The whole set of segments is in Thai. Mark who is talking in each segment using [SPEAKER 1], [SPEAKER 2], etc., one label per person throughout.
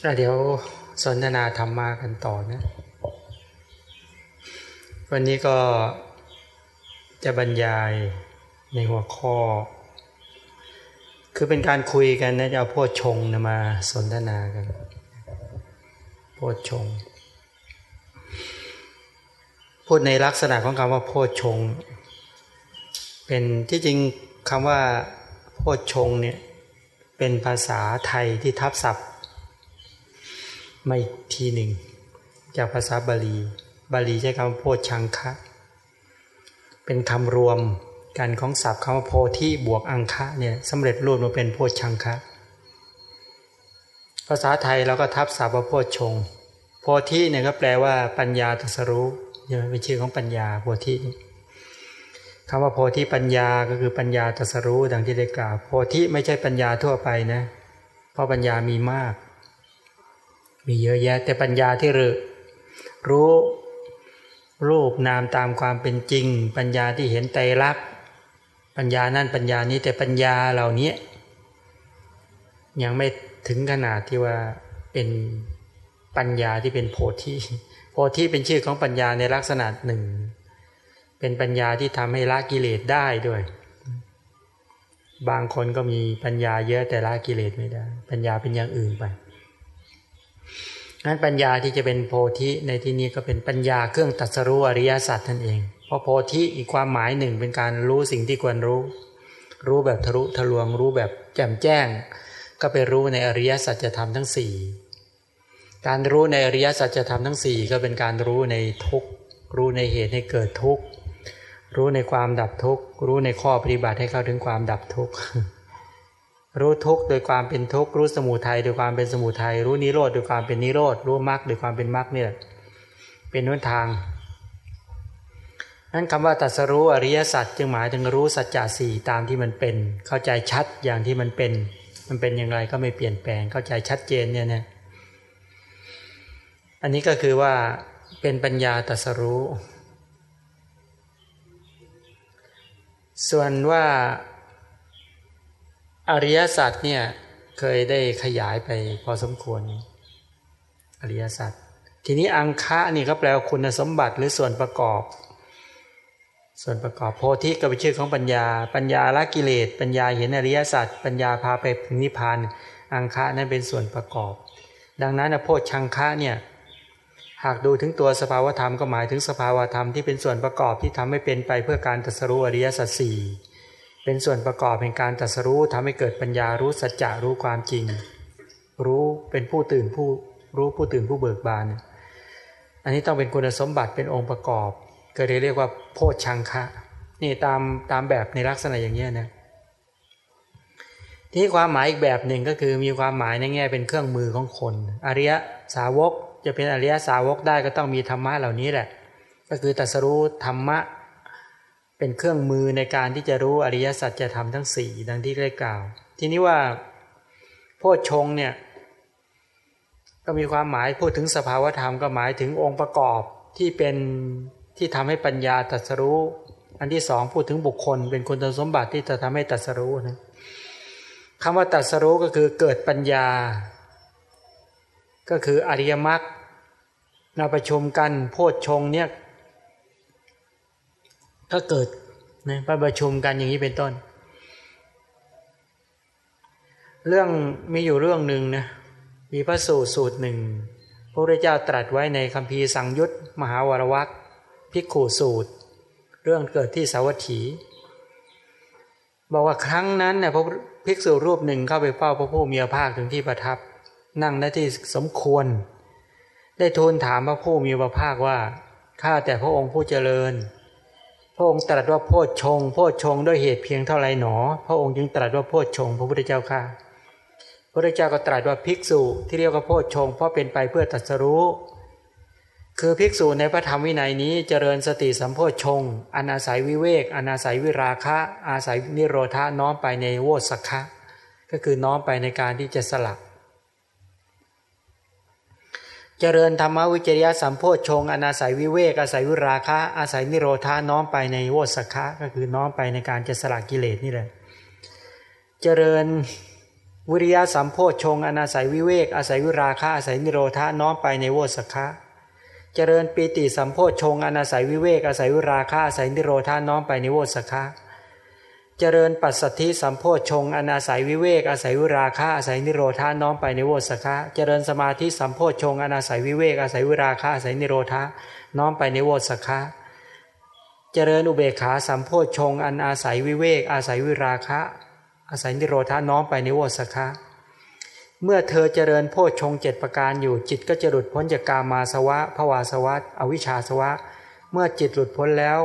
[SPEAKER 1] เดี๋ยวสนทนาธรรมากันต่อนะ วันนี้ก็จะบรรยายในหัวข้อ คือเป็นการคุยกันนะจะเอาโพชงนะมาสนทนากัน โพชงพูดในลักษณะของคำว่าโพชงเป็นที่จริงคำว่าโพชงเนี่ยเป็นภาษาไทยที่ทับศัพท์ มาอีกทีหนึ่ง จากภาษาบาลี บาลีใช้คำโพชังคะ เป็นคำรวมกันของศัพท์คำว่าโพธิบวกอังคะเนี่ยสำเร็จรูปมาเป็นโพชังคะ ภาษาไทยเราก็ทับศัพท์ว่าโพชง โพธิเนี่ยก็แปลว่าปัญญาตรัสรู้ใช่ไหมเป็นชื่อของปัญญาโพธิคำว่าโพธิปัญญาก็คือปัญญาตรัสรู้ดังที่ได้กล่าวโพธิไม่ใช่ปัญญาทั่วไปนะ เพราะปัญญามีมาก มีเยอะแยะ แต่ปัญญาที่รู้รู้รูปนามตามความเป็นจริง ปัญญาที่เห็นไตรลักษณ์ปัญญานั่นปัญญานี้แต่ปัญญาเหล่านี้ยังไม่ถึงขนาดที่ว่าเป็นปัญญาที่เป็นโพธิโพธิเป็นชื่อของปัญญาในลักษณะหนึ่ง เป็นปัญญาที่ทำให้ละกิเลสได้ด้วย บางคนก็มีปัญญาเยอะแต่ละกิเลสไม่ได้ ปัญญาเป็นอย่างอื่นไป นั้นปัญญาที่จะเป็นโพธิในที่นี้ก็เป็นปัญญาเครื่องตัดสรู้อริยสัจนั่นเอง เพราะโพธิอีกความหมายหนึ่งเป็นการรู้สิ่งที่ควรรู้ รู้แบบทะลุทะลวง รู้แบบแจ่มแจ้ง ก็ไปรู้ในอริยสัจจะทำทั้งสี่การรู้ในอริยสัจจะทำทั้งสี่ก็เป็นการรู้ในทุกรู้ในเหตุให้เกิดทุกรู้ในความดับทุกรู้ในข้อปฏิบัติให้เข้าถึงความดับทุกข์ รู้ทุกข์โดยความเป็นทุกข์รู้สมุทัยโดยความเป็นสมุทัยรู้นิโรธโดยความเป็นนิโรธรู้มรรคโดยความเป็นมรรคเนี่ยเป็นนุนทางนั้นคำว่าตัสรู้อริยสัจจึงหมายถึงรู้สัจจะสี่ตามที่มันเป็น เข้าใจชัดอย่างที่มันเป็น มันเป็นอย่างไรก็ไม่เปลี่ยนแปลงเข้าใจชัดเจนเนี่ยนะอันนี้ก็คือว่าเป็นปัญญาตัสรู้ ส่วนว่า อริยสัจเนี่ยเคยได้ขยายไปพอสมควร อริยสัจทีนี้อังคะนี่ก็แปลว่าคุณสมบัติหรือส่วนประกอบ ส่วนประกอบโพธิก็เป็นชื่อของปัญญา ปัญญาละกิเลส ปัญญาเห็นอริยสัจปัญญาพาไปถึงนิพพานอังคะนั้นเป็นส่วนประกอบ ดังนั้นโพชังคะเนี่ยหากดูถึงตัวสภาวธรรมก็หมายถึงสภาวธรรมที่เป็นส่วนประกอบที่ทำให้เป็นไปเพื่อการตรัสรู้อริยสัจสี่ เป็นส่วนประกอบแห่งการตรัสรู้ทำให้เกิดปัญญารู้สัจจะรู้ความจริง รู้เป็นผู้ตื่นผู้รู้ผู้ตื่นผู้เบิกบาน อันนี้ต้องเป็นคุณสมบัติเป็นองค์ประกอบ ก็เรียกว่าโพชังคะนี่ตามตามแบบในลักษณะอย่างนี้นะที่ความหมายอีกแบบหนึ่งก็คือมีความหมายในแง่เป็นเครื่องมือของคน อริยสาวกจะเป็นอริยสาวกได้ก็ต้องมีธรรมะเหล่านี้แหละ ก็คือตรัสรู้ธรรมะ เป็นเครื่องมือในการที่จะรู้อริยสัจจะทำทั้งสี่ดังที่ได้กล่าว ทีนี้ว่าโพชงเนี่ยก็มีความหมายพูดถึงสภาวธรรมก็หมายถึงองค์ประกอบที่เป็นที่ทำให้ปัญญาตรัสรู้ อันที่สองพูดถึงบุคคล เป็นคุณสมบัติที่จะทำให้ตรัสรู้นะคำว่าตรัสรู้ก็คือเกิดปัญญา ก็คืออริยมรรคเราประชุมกันโพชฌงเนี่ย ก็เกิดนะประชุมกันอย่างนี้เป็นต้น เรื่องมีอยู่เรื่องหนึ่งนะมีพระสูตรสูตรหนึ่งพระพุทธเจ้าตรัสไว้ในคำพีสังยุตมหาวรวัคพิกขูสูตร เรื่องเกิดที่สาวัตถี บอกว่าครั้งนั้นเนี่ยพระภิกษุรูปหนึ่งเข้าไปเฝ้าพระผู้มีพระภาคถึงที่ประทับ นั่งในที่สมควร ได้ทูลถามพระผู้มีพระภาคว่าข้าแต่พระองค์ผู้เจริญ ระองค์ตรัสว่าโพชฌงโพชฌงด้วยเหตุเพียงเท่าไรหนอ พระองค์จึงตรัสว่าโพชฌงพระพุทธเจ้าค่ะพระพุทธเจ้าก็ตรัสว่าภิกษุที่เรียกว่าโพชฌงเพราะเป็นไปเพื่อตรัสรู้ คือภิกษุในพระธรรมวินัยนี้เจริญสติสัมโพชฌงอนาศัยวิเวกอนาศัยวิราคะ อาศัยนิโรธาน้อมไปในโวสักคะ ก็คือน้อมไปในการที่จะสลัก เจริญธรรมวิจริยสัมโพชฌงอนาศัยวิเวกอาศัยวิราคะอาศัยนิโรธาน้อมไปในโวสักะก็คือน้อมไปในการจะสละกิเลสนี่แหละเจริญวิริยะสัมโพชงอนาศัยวิเวกอาศัยวิราคะอาศัยนิโรธาน้อมไปในโวสคะเจริญปีติสัมโพชงอนาศัยวิเวกอาศัยวิราคะอาศัยนิโรธาน้อมไปในโวสคะ เจริญปัสสธิสัมโพชงอนาศัยวิเวกอาศัยวิราคะอาศัยนิโรธาน้อมไปในโวสคะเจริญสมาธิสัมโพชงอนาศัยวิเวกอาศัยวิราคะอาศัยนิโรธาน้อมไปในโวสคะเจริญอุเบกขาสัมโพชงอันอาศัยวิเวก อาศัยวิราคะ อาศัยนิโรธาน้อมไปในโวสคะเมื่อเธอเจริญโพชงเจ็ดประการอยู่จิตก็จะหลุดพ้นจากกามาสวะภวาสวะ อวิชชาสวะ เมื่อจิตหลุดพ้นแล้ว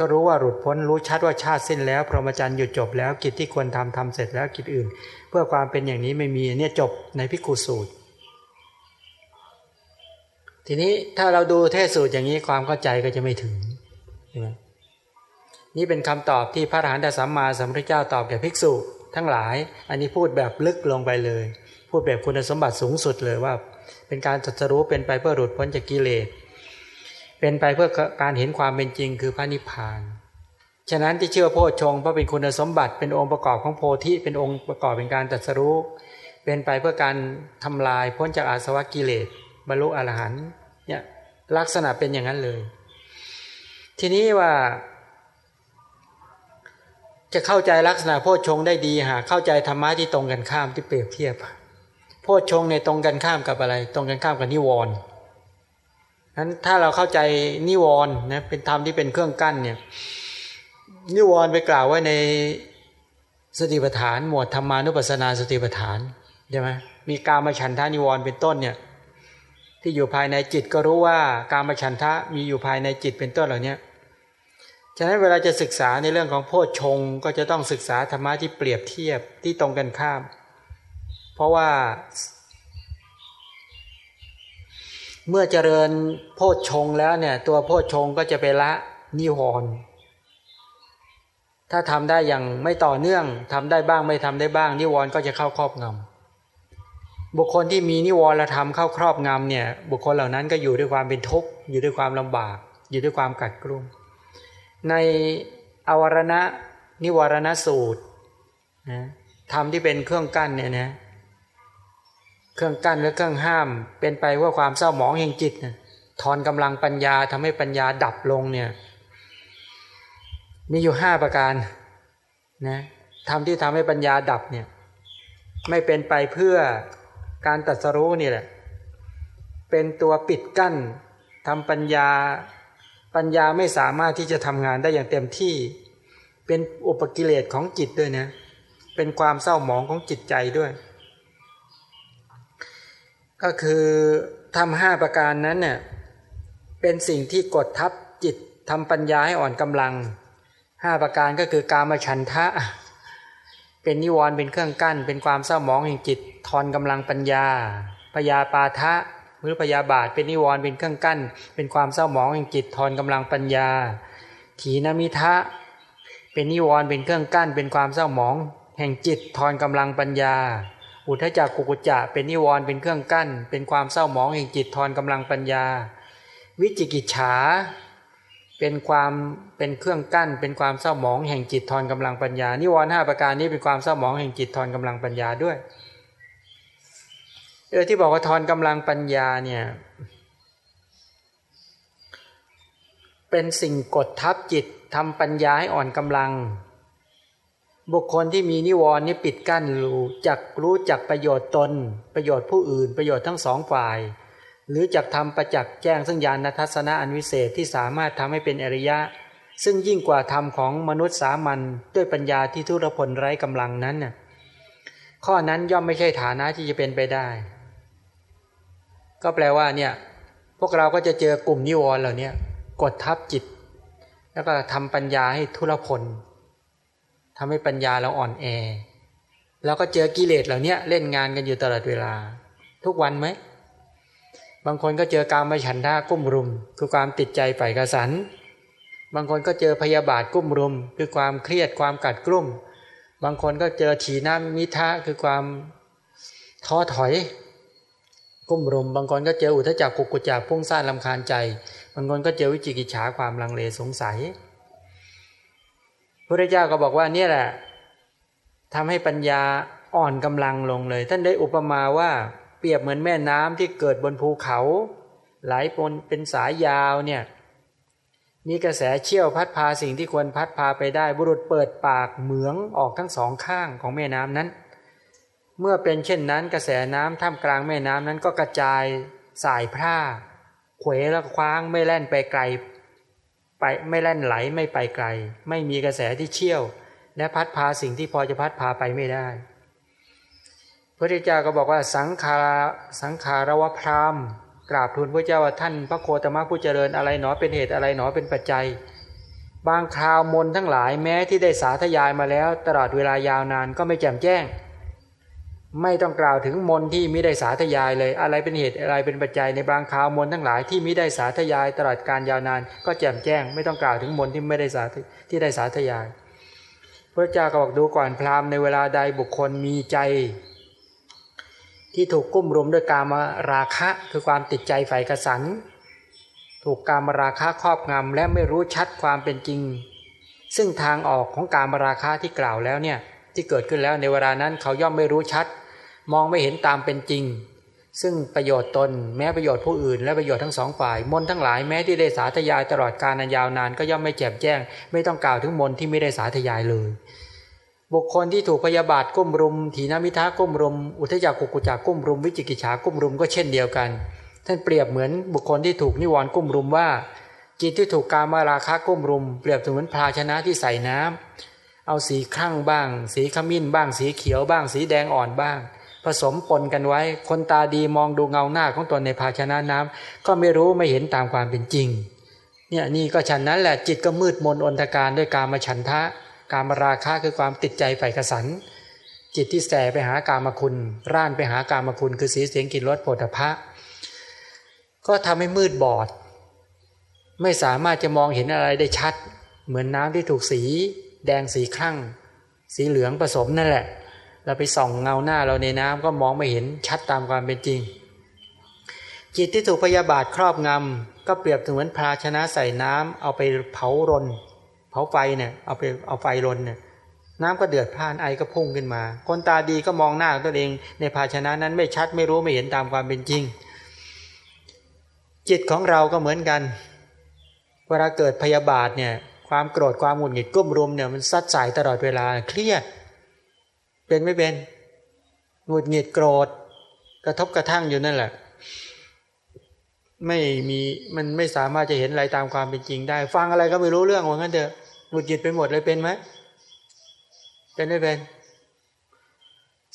[SPEAKER 1] ก็รู้ว่าหลุดพ้นรู้ชัดว่าชาติสิ้นแล้ว พรหมจรรย์หยุดจบแล้วกิจที่ควรทำทำเสร็จแล้วกิจอื่น เพื่อความเป็นอย่างนี้ไม่มีเนี่ยจบในพิคุสูตร ทีนี้ถ้าเราดูเทศสูตรอย่างนี้ความเข้าใจก็จะไม่ถึงใช่ไหมนี่เป็นคำตอบที่พระอรหันตสัมมาสัมพุทธเจ้าตอบแก่ภิกษุ ทั้งหลาย อันนี้พูดแบบลึกลงไปเลย พูดแบบคุณสมบัติสูงสุดเลยว่า เป็นการตรัสรู้เป็นไปเพื่อหลุดพ้นจากกิเลส เป็นไปเพื่อการเห็นความเป็นจริงคือพระนิพพาน ฉะนั้นที่เชื่อโพชฌงเพราะเป็นคุณสมบัติเป็นองค์ประกอบของโพธิเป็นองค์ประกอบเป็นการตรัสรู้ เป็นไปเพื่อการทำลายพ้นจากอาสวะกิเลสบรรลุอรหันต์เนี่ยลักษณะเป็นอย่างนั้นเลย ทีนี้ว่าจะเข้าใจลักษณะโพชฌงได้ดีหาเข้าใจธรรมะที่ตรงกันข้ามที่เปรียบเทียบ โพชฌงในตรงกันข้ามกับอะไร ตรงกันข้ามกับนิวรณ์ นั้นถ้าเราเข้าใจนิวรณ์นะเป็นธรรมที่เป็นเครื่องกั้นเนี่ยนิวรณ์ไปกล่าวไว้ในสติปัฏฐาน หมวดธรรมานุปัสสนาสติปัฏฐานใช่ไหมมีกามฉันทานิวรณ์เป็นต้นเนี่ยที่อยู่ภายในจิตก็รู้ว่าการมฉันทะมีอยู่ภายในจิตเป็นต้นเหล่านี้ฉะนั้นเวลาจะศึกษาในเรื่องของโพชฌงก็จะต้องศึกษาธรรมะที่เปรียบเทียบที่ตรงกันข้าม เพราะว่า เมื่อเจริญโพชฌงแล้วเนี่ย ตัวโพชฌงก็จะไปละนิวรณ์ถ้าทำได้อย่างไม่ต่อเนื่องทำได้บ้างไม่ทำได้บ้าง นิวรณ์ก็จะเข้าครอบงำบุคคลที่มีนิวรณธรรมเข้าครอบงำเนี่ย บุคคลเหล่านั้นก็อยู่ด้วยความเป็นทุกข์อยู่ด้วยความลำบาก อยู่ด้วยความกัดกรุ่มในอวรณะนิวรณสูตรนะธรรมที่เป็นเครื่องกั้นเนี่ยนะ เครื่องกั้นหรือเครื่องห้าม เป็นไปเพื่อความเศร้าหมองแห่งจิตนะทอนกำลังปัญญาทำให้ปัญญาดับลงเนี่ยมีอยู่ห้าประการนะทำที่ทำให้ปัญญาดับเนี่ยไม่เป็นไปเพื่อการตัดสรู้นี่แหละเป็นตัวปิดกั้นทำปัญญาปัญญาไม่สามารถที่จะทำงานได้อย่างเต็มที่ เป็นอุปกิเลสของจิตด้วยนะเป็นความเศร้าหมองของจิตใจด้วย ก็คือทำห้าประการนั้นเนี่ยเป็นสิ่งที่กดทับจิตทำปัญญาให้อ่อนกำลังห้าประการก็คือการมาฉันทะ เป็นนิวรณ์เป็นเครื่องกั้น เป็นความเศร้าหมองแห่งจิตทอนกำลังปัญญาปยาปาทะหรือพยาบาท เป็นนิวรณ์เป็นเครื่องกั้น เป็นความเศร้าหมองแห่งจิตทอนกำลังปัญญา ถีนมิทะ เป็นนิวรณ์เป็นเครื่องกั้น เป็นความเศร้าหมอง แห่งจิตทอนกำลังปัญญา อุทจักกุกุจะเป็นนิวรณ์เป็นเครื่องกั้น เป็นความเศร้าหมองแห่งจิตทอนกำลังปัญญา วิจิกิจฉา เป็นความเป็นเครื่องกั้น เป็นความเศร้าหมองแห่งจิตทอนกำลังปัญญา นิวรณ์ห้าประการนี้เป็นความเศร้าหมองแห่งจิตทอนกำลังปัญญาด้วยเออที่บอกว่าทอนกำลังปัญญาเนี่ยเป็นสิ่งกดทับจิตทำปัญญาให้อ่อนกำลัง บุคคลที่มีนิวรณ์นี่ปิดกั้นรู้จักรู้จักประโยชน์ตน ประโยชน์ผู้อื่น ประโยชน์ทั้งสองฝ่าย หรือจักทำประจักษ์แจ้งซึ่งญาณทัศนะอันวิเศษที่สามารถทำให้เป็นอริยะ ซึ่งยิ่งกว่าธรรมของมนุษย์สามัญด้วยปัญญาที่ทุรพลไร้กำลังนั้นน่ะข้อนั้นย่อมไม่ใช่ฐานะที่จะเป็นไปได้ ก็แปลว่าเนี่ยพวกเราก็จะเจอกลุ่มนิวรณ์เหล่านี้กดทับจิต แล้วก็ทำปัญญาให้ทุรพล ทำให้ปัญญาเราอ่อนแอ แล้วก็เจอกิเลสเหล่านี้เล่นงานกันอยู่ตลอดเวลา ทุกวันไหม บางคนก็เจอการมาฉันท่ากุ้มรุม คือความติดใจใฝ่กระสัน บางคนก็เจอพยาบาทกุ้มรุม คือความเครียดความกัดกลุ่ม บางคนก็เจอฉีน้ำมิทะคือความท้อถอย กุ้มรุม บางคนก็เจออุทจักกุกุจักพุ่งซ่านลำคาญใจ บางคนก็เจอวิจิกิจฉาความลังเลสงสัย พระเจ้าก็บอกว่าเนี่ยแหละทำให้ปัญญาอ่อนกำลังลงเลย ท่านได้อุปมาว่าเปรียบเหมือนแม่น้ำที่เกิดบนภูเขา ไหลปนเป็นสายยาวเนี่ยมีกระแสเชี่ยวพัดพาสิ่งที่ควรพัดพาไปได้ บุรุษเปิดปากเหมืองออกทั้งสองข้างของแม่น้ำนั้น เมื่อเป็นเช่นนั้น กระแสน้ำท่ามกลางแม่น้ำนั้นก็กระจายสายพร่าเขวและคว้างไม่แล่นไปไกล ไปไม่แล่นไหลไม่ไปไกล ไม่มีกระแสที่เชี่ยว และพัดพาสิ่งที่พอจะพัดพาไปไม่ได้พระเจ้าก็บอกว่าสังขาสังขารวพรามกราบทูลพระเจ้าว่าท่านพระโคตมะผู้เจริญอะไรหนอเป็นเหตุอะไรหนอเป็นปัจจัย บางคราวมนทั้งหลายแม้ที่ได้สาธยายมาแล้ว ตลอดเวลายาวนานก็ไม่แจ่มแจ้ง ไม่ต้องกล่าวถึงมนที่มิได้สาธยายเลย อะไรเป็นเหตุอะไรเป็นปัจจัยในบางคราวมนทั้งหลายที่มิได้สาธยายตลอดการยาวนาน ก็แจ่มแจ้ง ไม่ต้องกล่าวถึงมนที่ไม่ได้สาที่ได้สาธยาย พระเจ้าก็บอกดูก่อนพราหมณ์ในเวลาใดบุคคลมีใจ ที่ถูกกุ้มรุมด้วยกามราคะคือความติดใจใฝ่กระสันถูกกามราคะครอบงำและไม่รู้ชัดความเป็นจริง ซึ่งทางออกของกามราคะที่กล่าวแล้วเนี่ยที่เกิดขึ้นแล้วในเวลานั้นเขาย่อมไม่รู้ชัด มองไม่เห็นตามเป็นจริง ซึ่งประโยชน์ตนแม้ประโยชน์ผู้อื่น และประโยชน์ทั้งสองฝ่าย มนทั้งหลายแม้ที่ได้สาธยายตลอดการนานยาวนานก็ย่อมไม่แจ่มแจ้ง ไม่ต้องกล่าวถึงมนที่ไม่ได้สาธยายเลย บุคคลที่ถูกพยาบาทก้มรุม ถีนมิทาก้มรุม อุทจักกุกุจักก้มรุม วิจิกิจฉาก้มรุมก็เช่นเดียวกัน ท่านเปรียบเหมือนบุคคลที่ถูกนิวรณ์ก้มรุมว่าจิตที่ถูกการมาราคะก้มรุม เปรียบเหมือนภาชนะที่ใส่น้ำเอาสีครั่งบ้าง สีขมิ้นบ้าง สีเขียวบ้าง สีแดงอ่อนบ้าง ผสมปนกันไว้ คนตาดีมองดูเงาหน้าของตนในภาชนะน้ำก็ไม่รู้ไม่เห็นตามความเป็นจริงเนี่ยนี่ก็ฉันนั้นแหละจิตก็มืดมนอนตการด้วยการมาฉันทะ การมาราคะคือความติดใจใฝ่กระสัน จิตที่แสไปหากามคุณ ร่านไปหากามคุณคือสีเสียงกลิ่นรสโผฏฐะก็ทำให้มืดบอด ไม่สามารถจะมองเห็นอะไรได้ชัด เหมือนน้ำที่ถูกสี แดงสีครั่ง สีเหลืองผสมนั่นแหละ เราไปส่องเงาหน้าเราในน้ำก็มองไม่เห็นชัดตามความเป็นจริง จิตที่ถูกพยาบาทครอบงำก็เปรียบเหมือนภาชนะใส่น้ำเอาไปเผารน เผาไฟเนี่ยเอาไปเอาไฟรนเนี่ยน้ำก็เดือดพ่านไอก็พุ่งขึ้นมา คนตาดีก็มองหน้าตัวเอง ในภาชนะนั้นไม่ชัดไม่รู้ไม่เห็นตามความเป็นจริง จิตของเราก็เหมือนกันเวลาเกิดพยาบาทเนี่ยความโกรธความหงุดหงิดก้มรุมเนี่ยมันซัดสายตลอดเวลาเครียด เป็นไม่เป็นหงุดหงิดโกรธ กระทบกระทั่งอยู่นั่นแหละ ไม่มีมันไม่สามารถจะเห็นอะไรตามความเป็นจริงได้ ฟังอะไรก็ไม่รู้เรื่องว่างั้นเถอะหงุดหงิดไปหมดเลยเป็นไหมเป็นไม่เป็น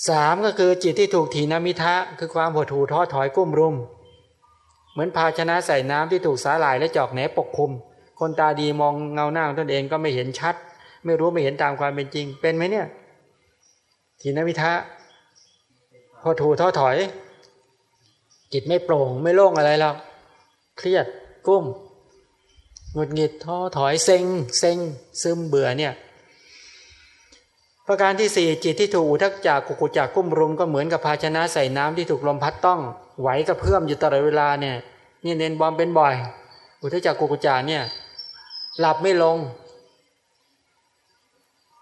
[SPEAKER 1] สามก็คือจิตที่ถูกถีนมิทะ คือความหดหู่ท้อถอยกุ้มรุม เหมือนภาชนะใส่น้ำที่ถูกสาหร่ายและจอกแหนปกคลุม คนตาดีมองเงาหน้าของตนเองก็ไม่เห็นชัด ไม่รู้ไม่เห็นตามความเป็นจริง เป็นไหมเนี่ย ถีนามิทะหดหู่ท้อถอย จิตไม่โปร่งไม่โล่งอะไรหรอกเครียดกุ้มหงุดหงิดท้อถอยเซ็งเซ็งซึมเบื่อเนี่ย ประการที่สี่จิตที่ถูกอุทักจากกุกุจากกุ้มรุมก็เหมือนกับภาชนะใส่น้ำที่ถูกลมพัดต้อง ไหวกระเพื่อมอยู่ตลอดเวลาเนี่ยนี่เน้นบอมเป็นบ่อย อุทักจากกุกุจาเนี่ย หลับไม่ลง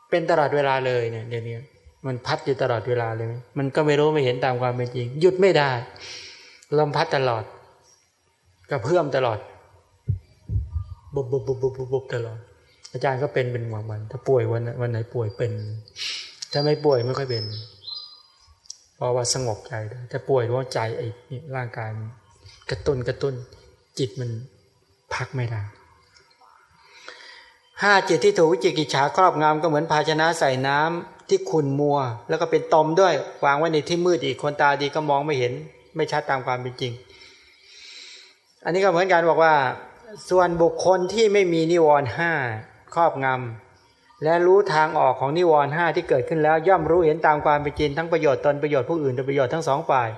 [SPEAKER 1] เป็นตลอดเวลาเลยเนี่ยเดี๋ยวนี้ มันพัดอยู่ตลอดเวลาเลย มันก็ไม่รู้ไม่เห็นตามความเป็นจริง หยุดไม่ได้ ลมพัดตลอดกระเพื่อมตลอดบุบบุบบุบบุบบุบตลอด อาจารย์ก็เป็นเป็นวันวัน ถ้าป่วยวันวันไหนป่วยเป็น ถ้าไม่ป่วยไม่ค่อยเป็น เพราะว่าสงบใจถ้าป่วยเพราะใจไอ้ร่างกายกระตุ้นกระตุ้น จิตมันพักไม่ได้ห้าจิตที่ถูกวิจิกิจฉาครอบงำก็เหมือนภาชนะใส่น้ำ ที่ขุ่นมัว แล้วก็เป็นตมด้วยวางไว้ในที่มืดอีกคนตาดีก็มองไม่เห็น ไม่ชัดตามความเป็นจริง อันนี้ก็เหมือนกันบอกว่า ส่วนบุคคลที่ไม่มีนิวรณ์ห้าครอบงำและรู้ทางออกของนิวรณ์ห้าที่เกิดขึ้นแล้ว ย่อมรู้เห็นตามความเป็นจริงทั้งประโยชน์ตนประโยชน์ผู้อื่นประโยชน์ทั้งสองฝ่าย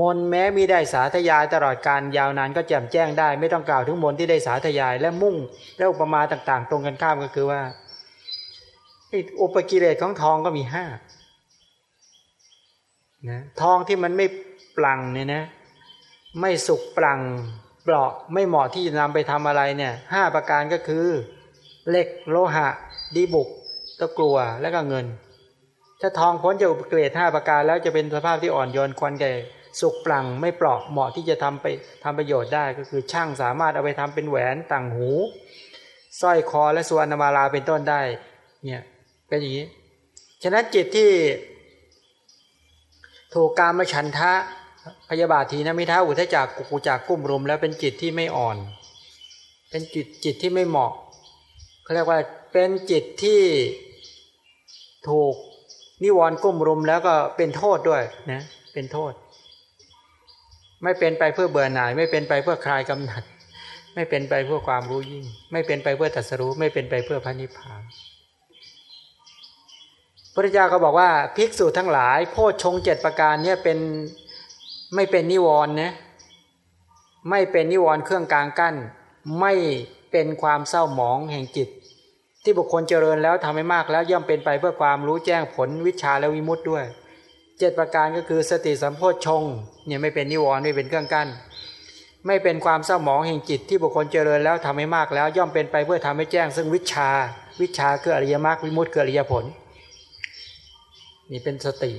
[SPEAKER 1] มนแม้มีได้สาธยายตลอดการยาวนานก็แจ่มแจ้งได้ ไม่ต้องกล่าวถึงมนที่ได้สาธยายและมุ่งและอุปมาต่างๆ ตรงกันข้ามก็คือว่า อุปกิเลสของทองก็มีห้านะทองที่มันไม่ปลังเนี่ยนะ ไม่สุกปลังเปราะไม่เหมาะที่จะนำไปทำอะไรเนี่ยห้าประการก็คือเหล็กโลหะ ดีบุกตะกลัวและก็เงิน ถ้าทองพ้นจากอุปเกรดห้าประการแล้วจะเป็นสภาพที่อ่อนโยนควันแก่สุกปลังไม่เปราะเหมาะที่จะทำไปทำประโยชน์ได้ก็คือช่างสามารถเอาไปทำเป็นแหวนต่างหูสร้อยคอและสุวรรณมาลาเป็นต้นได้เนี่ย เป็นอย่างนี้ ฉะนั้นจิตที่ถูกการมาฉันทะพยาบาททีนะมิท้าอุทจักกุกุจักกุ้มรุม แล้วเป็นจิตที่ไม่อ่อน เป็นจิตจิตที่ไม่เหมาะเขาเรียกว่าเป็นจิตที่ถูกนิวรณ์กุ้มรุมแล้วก็เป็นโทษด้วยนะเป็นโทษ ไม่เป็นไปเพื่อเบื่อหน่าย ไม่เป็นไปเพื่อคลายกำหนัด ไม่เป็นไปเพื่อความรู้ยิ่ง ไม่เป็นไปเพื่อตัสรู้ ไม่เป็นไปเพื่อพระนิพพาน พระเจ้าก็บอกว่าภิกษุทั้งหลาย โพชฌงเจ็ดประการเนี่ยเป็นไม่เป็นนิวรณ์นะไม่เป็นนิวรณ์เครื่องกลางกั้น ไม่เป็นความเศร้าหมองแห่งจิต ที่บุคคลเจริญแล้วทำให้มากแล้วย่อมเป็นไปเพื่อความรู้แจ้งผลวิชาและวิมุตต์ด้วยเจ็ดประการก็คือสติสัมโพชฌงเนี่ยไม่เป็นนิวรณ์ไม่เป็นเครื่องกั้น ไม่เป็นความเศร้าหมองแห่งจิต ที่บุคคลเจริญแล้วทำให้มากแล้ว ย่อมเป็นไปเพื่อทำให้แจ้งซึ่งวิชา วิชาคืออริยมรรควิมุตต์คืออริยผล นี่เป็นสติ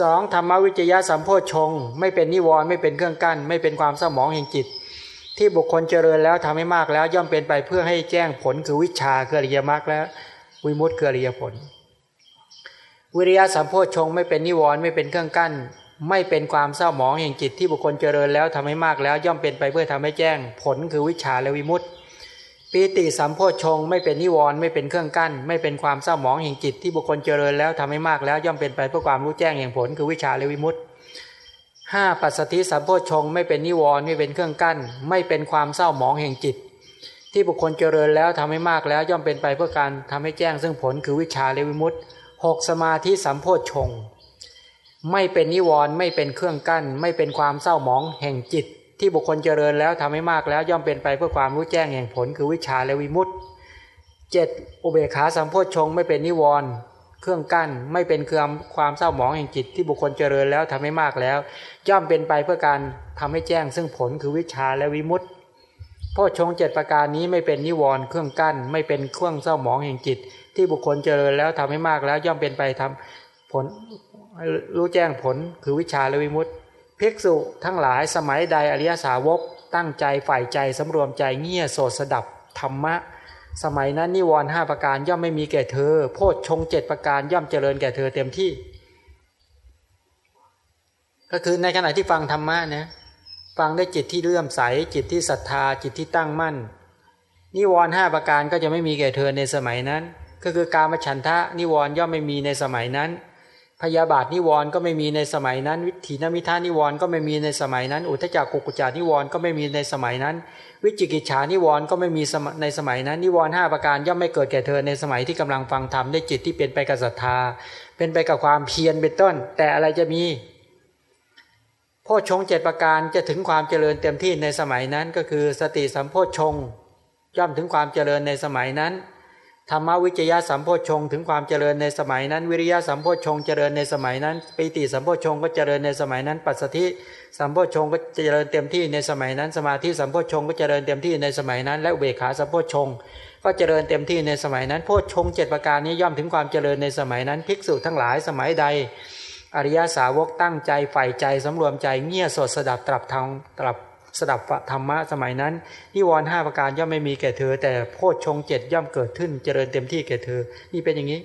[SPEAKER 1] สองธรรมวิจยะสัมโพชง ไม่เป็นนิวรณ์ไม่เป็นเครื่องกั้น ไม่เป็นความสมองแห่งจิต ที่บุคคลเจริญแล้วทำให้มากแล้ว ย่อมเป็นไปเพื่อให้แจ้งผลคือวิชาคืออริยมรรคและวิมุตติคืออริยผล วิริยะสัมโพชง ไม่เป็นนิวรณ์ไม่เป็นเครื่องกั้น ไม่เป็นความเศร้าหมองแห่งจิตที่บุคคลเจริญแล้วทำให้มากแล้ว ย่อมเป็นไปเพื่อทำให้แจ้งผลคือวิชาและวิมุตติ ปีติสัมโพชงไม่เป็นนิวรณ์ไม่เป็นเครื่องกั้น ไม่เป็นความเศร้าหมองแห่งจิตที่บุคคลเจริญแล้วทำให้มากแล้วย่อมเป็นไปเพื่อความรู้แจ้งแห่งผลคือวิชาและวิมุตติห้าปัสสติสัมโพชงไม่เป็นนิวรณ์ไม่เป็นเครื่องกั้น ไม่เป็นความเศร้าหมองแห่งจิต ที่บุคคลเจริญแล้วทำให้มากแล้วย่อมเป็นไปเพื่อการทำให้แจ้งซึ่งผลคือวิชาและวิมุตติหกสมาธิสัมโพชงไม่เป็นนิวรณ์ไม่เป็นเครื่องกั้น ไม่เป็นความเศร้าหมองแห่งจิต ที่บุคคลเจริญแล้วทำให้มากแล้วย่อมเป็นไปเพื่อความรู้แจ้งแห่งผล คือวิชาและวิมุตติเจ็ดอุเบกขาสัมโพชฌงไม่เป็นนิวรณ์เครื่องกั้นไม่เป็นเครื่องความเศร้าหมองแห่งจิตที่บุคคลเจริญแล้วทำให้มากแล้ว ย่อมเป็นไปเพื่อการทำให้แจ้งซึ่งผลคือวิชาและวิมุตติโพชฌงเจ็ดประการนี้ไม่เป็นนิวรณ์เครื่องกั้น ไม่เป็นเครื่องเศร้าหมองแห่งจิต ที่บุคคลเจริญแล้วทำให้มากแล้ว ย่อมเป็นไปทำผลรู้แจ้งผลคือวิชาและวิมุตติ ภิกษุทั้งหลายสมัยใดอริยสาวกตั้งใจฝ่ายใจสำรวมใจเงี่ยโสดสดับธรรมะ สมัยนั้นนิวรณ์ห้าประการย่อมไม่มีแก่เธอ โพชฌงเจ็ดประการย่อมเจริญแก่เธอเต็มที่ ก็คือในขณะที่ฟังธรรมะนะฟังได้จิตที่เลื่อมใสจิตที่ศรัทธาจิตที่ตั้งมั่น นิวรณ์ห้าประการก็จะไม่มีแก่เธอในสมัยนั้น ก็คือการมฉันทะนิวรณ์ย่อมไม่มีในสมัยนั้น พยาบาทนิวรณ์ก็ไม่มีในสมัยนั้น วิถีนมิทานิวรณ์ก็ไม่มีในสมัยนั้น อุทจักกุกุจานิวรณ์ก็ไม่มีในสมัยนั้น วิจิกิจฉานิวรณ์ก็ไม่มีในสมัยนั้น นิวรณ์ห้าประการย่อมไม่เกิดแก่เธอในสมัยที่กำลังฟังธรรมได้จิตที่เป็นไปกับศรัทธา เป็นไปกับความเพียรเป็นต้น แต่อะไรจะมีโพชงเจ็ดประการจะถึงความเจริญเต็มที่ในสมัยนั้นก็คือสติสัมโพชงย่อมถึงความเจริญในสมัยนั้น ธรรมวิจยะสัมโพชงถึงความเจริญในสมัยนั้น วิริยะสัมโพชงเจริญในสมัยนั้นปิติสัมโพชงก็เจริญในสมัยนั้น ปัสสธิสัมโพชงก็เจริญเต็มที่ในสมัยนั้น สมาธิสัมโพชงก็เจริญเต็มที่ในสมัยนั้น และเวขาสัมโพชงก็เจริญเต็มที่ในสมัยนั้น โพชงเจ็ดประการนี้ย่อมถึงความเจริญในสมัยนั้น ภิกษุทั้งหลายสมัยใด อริยสาวกตั้งใจใฝ่ใจสำรวมใจเงี่ยสดสดับตรับทางตรับ สดับธรรมะสมัยนั้น นิวรณ์ห้าประการย่อมไม่มีแก่เธอ แต่โพชฌงเจ็ดย่อมเกิดขึ้น เจริญเต็มที่แก่เธอ นี่เป็นอย่างนี้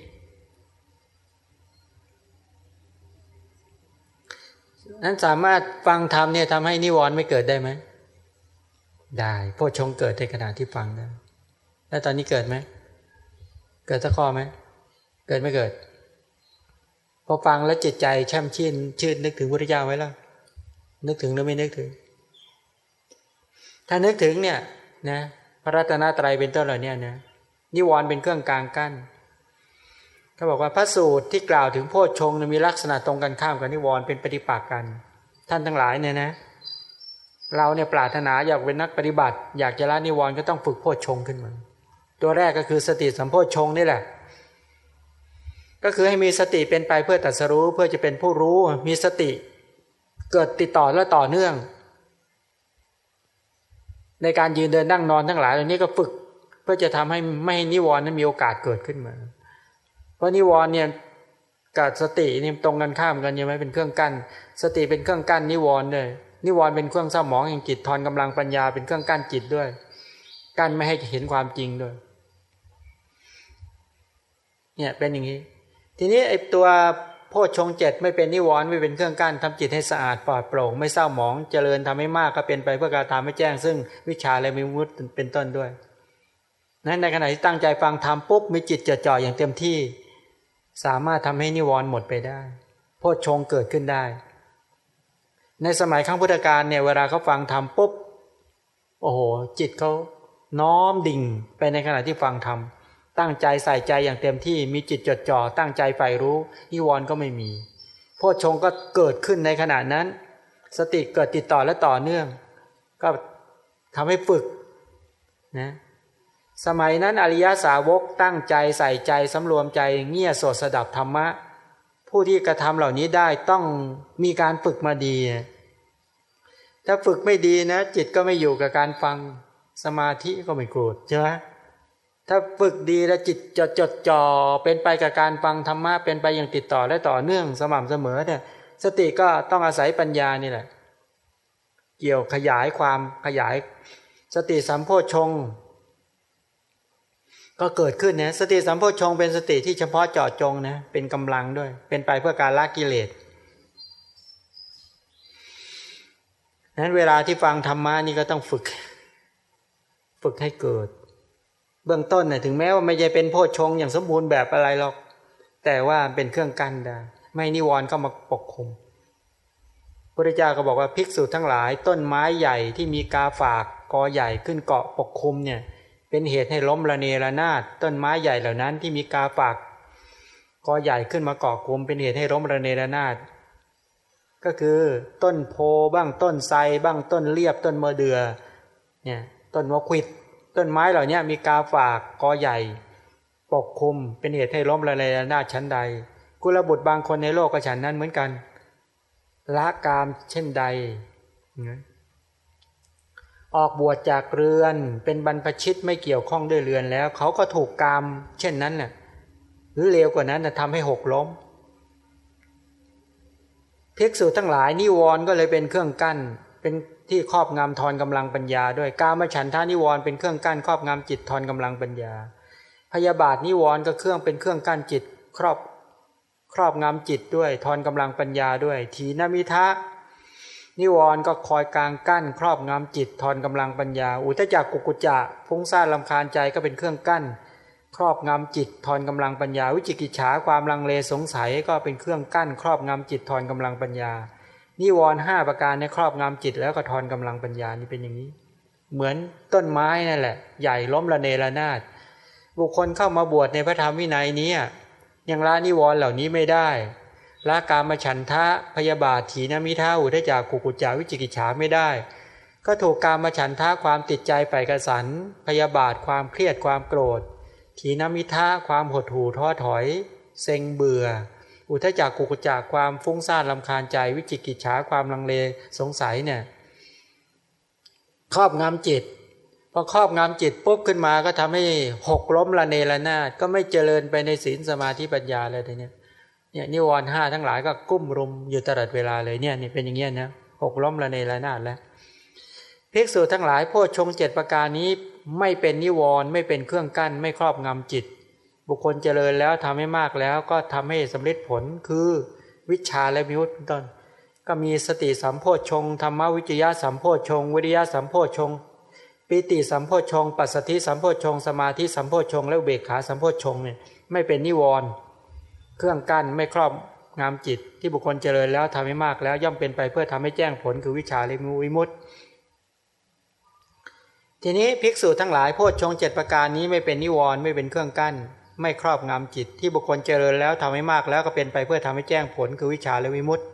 [SPEAKER 1] นั้นสามารถฟังธรรมเนี่ยทำให้นิวรณ์ไม่เกิดได้ไหมได้โพชฌงเกิดในขณะที่ฟังได้แล้วตอนนี้เกิดไหมเกิดสักข้อไหมเกิดไม่เกิดพอฟังแล้วจิตใจแช่มชื่นชื่นนึกถึงพระเจ้าไว้แล้วนึกถึงหรือไม่นึกถึง ถ้านึกถึงเนี่ยนะพระรัตนตรัยเป็นต้นเหล่านี้นะนิวรณ์เป็นเครื่องกลางกั้นเขาบอกว่าพระสูตรที่กล่าวถึงโพชฌงมีลักษณะตรงกันข้ามกับนิวรณ์เป็นปฏิปักษ์กัน ท่านทั้งหลายเนี่ยนะ เราเนี่ยปรารถนาอยากเป็นนักปฏิบัติ อยากจะละนิวรณ์ก็ต้องฝึกโพชฌงขึ้นมาตัวแรกก็คือสติสัมโพชฌงนี่แหละ ก็คือให้มีสติเป็นไปเพื่อตัดสรู้เพื่อจะเป็นผู้รู้มีสติ เกิดติดต่อและต่อเนื่อง ในการยืนเดินนั่งนอนทั้งหลายเหล่านี้ก็ฝึกเพื่อจะทำให้ไม่ให้นิวรณ์นั้นมีโอกาสเกิดขึ้นมา เพราะนิวรณ์เนี่ยกับสตินี่ตรงกันข้ามกันใช่ไหมเป็นเครื่องกั้น สติเป็นเครื่องกั้นนิวรณ์ด้วยนิวรณ์เป็นเครื่องเศร้าหมองแห่งจิตทอนกำลังปัญญาเป็นเครื่องกั้นจิตด้วย กั้นไม่ให้เห็นความจริงด้วย เนี่ยเป็นอย่างนี้ ทีนี้ไอ้ตัว โพชฌงเจ็ดไม่เป็นนิวรณ์ไม่เป็นเครื่องกั้นทำจิตให้สะอาดปลอดโปร่งไม่เศร้าหมองเจริญทำให้มากก็เป็นไปเพื่อการทำให้แจ้ง ซึ่งวิชาและมิมุตเป็นต้นด้วยนั้นในขณะที่ตั้งใจฟังทำปุ๊บมีจิตจดจ่ออย่างเต็มที่ สามารถทำให้นิวรณ์หมดไปได้ โพชฌงเกิดขึ้นได้ ในสมัยขั้งพุทธกาลเนี่ยเวลาเขาฟังทำปุ๊บโอ้โหจิตเขาน้อมดิ่งไปในขณะที่ฟังทำ ตั้งใจใส่ใจอย่างเต็มที่มีจิตจดจ่อตั้งใจใฝ่รู้นิวรณ์ก็ไม่มีโพชฌงก็เกิดขึ้นในขณะนั้น สติเกิดติดต่อและต่อเนื่อง ก็ทำให้ฝึกนะสมัยนั้นอริยสาวกตั้งใจใส่ใจสำรวมใจเงี่ยโสดสดับธรรมะ ผู้ที่กระทำเหล่านี้ได้ต้องมีการฝึกมาดี ถ้าฝึกไม่ดีนะ จิตก็ไม่อยู่กับการฟังสมาธิก็ไม่โกรธใช่ไหม ถ้าฝึกดีแล้วจิตจดจดจ่อเป็นไปกับการฟังธรรมะเป็นไปอย่างติดต่อและต่อเนื่องสม่ำเสมอเนี่ยสติก็ต้องอาศัยปัญญานี่แหละ เกี่ยวขยายความขยายสติสัมโพชง ก็เกิดขึ้นนะสติสัมโพชงเป็นสติที่เฉพาะเจาะจงนะเป็นกำลังด้วย เป็นไปเพื่อการละกิเลสนั้นเวลาที่ฟังธรรมะนี่ก็ต้องฝึก ฝึกให้เกิด บื้องต้นนะถึงแม้ว่าไม่ใช่เป็นโพชงอย่างสมบูรณ์แบบอะไรหรอก แต่ว่าเป็นเครื่องกั้นได้ไม่นิวรณ์เข้ามาปกคุมพระเจ้าก็บอกว่าภิกษุทั้งหลาย ต้นไม้ใหญ่ที่มีกาฝากกอใหญ่ขึ้นเกาะปกคุมเนี่ยเป็นเหตุให้ล้มระเนระนาดต้นไม้ใหญ่เหล่านั้นที่มีกาฝากกอใหญ่ขึ้นมาเกาะกลุ่มเป็นเหตุให้ล้มระเนระนาดก็คือต้นโพบ้างต้นไทรบ้างต้นเลียบต้นมะเดือเนี่ยต้นวะควิด ต้นไม้เหล่านี้มีกาฝากกอใหญ่ ปกคลุมเป็นเหตุให้ล้มระเนระนาชั้นใด กุลบุตรบางคนในโลกก็ฉันนั้นเหมือนกันละกามเช่นใด ออกบวชจากเรือนเป็นบรรพชิตไม่เกี่ยวข้องด้วยเรือนแล้ว เขาก็ถูกกรรมเช่นนั้นน่ะหรือเลวกว่านั้นนะทำให้หกล้มภิกษุทั้งหลายนิวรณ์ก็เลยเป็นเครื่องกั้นเป็น ที่ครอบงำทอนกำลังปัญญา ด้วยกามฉันทานิวรณ์เป็นเครื่องกั้นครอบงำจิตทอนกำลังปัญญา พยาบาทนิวรณ์ก็เครื่องเป็นเครื่องกั้นจิตครอบครอบงำจิตด้วยทอนกำลังปัญญาด้วย ทีนมิทะนิวรณ์ก็คอยกลางกั้น ครอบงำจิตทอนกำลังปัญญา อุทจักกุกุจะฟุ้งซ่านลำคาญใจก็เป็นเครื่องกั้น ครอบงำจิตทอนกำลังปัญญา วิจิกิจฉาความลังเลสงสัยก็เป็นเครื่องกั้น ครอบงำจิตทอนกำลังปัญญา นิวรณ์ห้าประการในครอบงำจิตแล้วก็ทอนกำลังปัญญานี่เป็นอย่างนี้ เหมือนต้นไม้นั่นแหละ ใหญ่ล้มระเนระนาดบุคคลเข้ามาบวชในพระธรรมวินัยนี้ยังละนิวรณ์เหล่านี้ไม่ได้ละกามฉันทะพยาบาทถีนมิท้าอุทจากกุกุจาวิจิกิจฉาไม่ได้ ก็ถูกกามฉันทะความติดใจไปกระสัน พยาบาทความเครียดความโกรธ ถีนมิท้าความหดหู่ท้อถอย เซ็งเบื่อ อุทจากกุกุจากความฟุ้งซ่านลำคาญใจ วิจิกิจฉาความลังเลสงสัยเนี่ยครอบงำจิตพอครอบงำจิตปุ๊บขึ้นมาก็ทำให้หกล้มละเนระนาดก็ไม่เจริญไปในศีลสมาธิปัญญาเลยทีนี้เนี่ยนิวรณ์ห้าทั้งหลายก็กุ้มรุมอยู่ตลอดเวลาเลยเนี่ยนี่เป็นอย่างเงี้ยนะหกล้มละในระนาดแล้วภิกษุทั้งหลายโพชงเจ็ดประการนี้ไม่เป็นนิวรณ์ไม่เป็นเครื่องกั้น ไม่ครอบงำจิต บุคคลเจริญแล้วทำให้มากแล้วก็ทำให้สำเร็จผลคือวิชาและมิวุเป็นต้น ก็มีสติสัมโพชงธรรมวิจยะสัมโพชง วิริยะสัมโพชง ปิติสัมโพชง ปัสสติสัมโพชง สมาธิสัมโพชง และเบกขาสัมโพชงเนี่ยไม่เป็นนิวรณ์เครื่องกั้นไม่ครอบงามจิต ที่บุคคลเจริญแล้วทำให้มากแล้วย่อมเป็นไปเพื่อทำให้แจ้งผลคือวิชาเลมูวิมุตติทีนี้ภิกษุทั้งหลายโพชฌงเจ็ดประการนี้ไม่เป็นนิวรณ์ไม่เป็นเครื่องกั้น ไม่ครอบงำจิต ที่บุคคลเจริญแล้วทำให้มากแล้วก็เป็นไปเพื่อทำให้แจ้งผลคือวิชาและวิมุตติ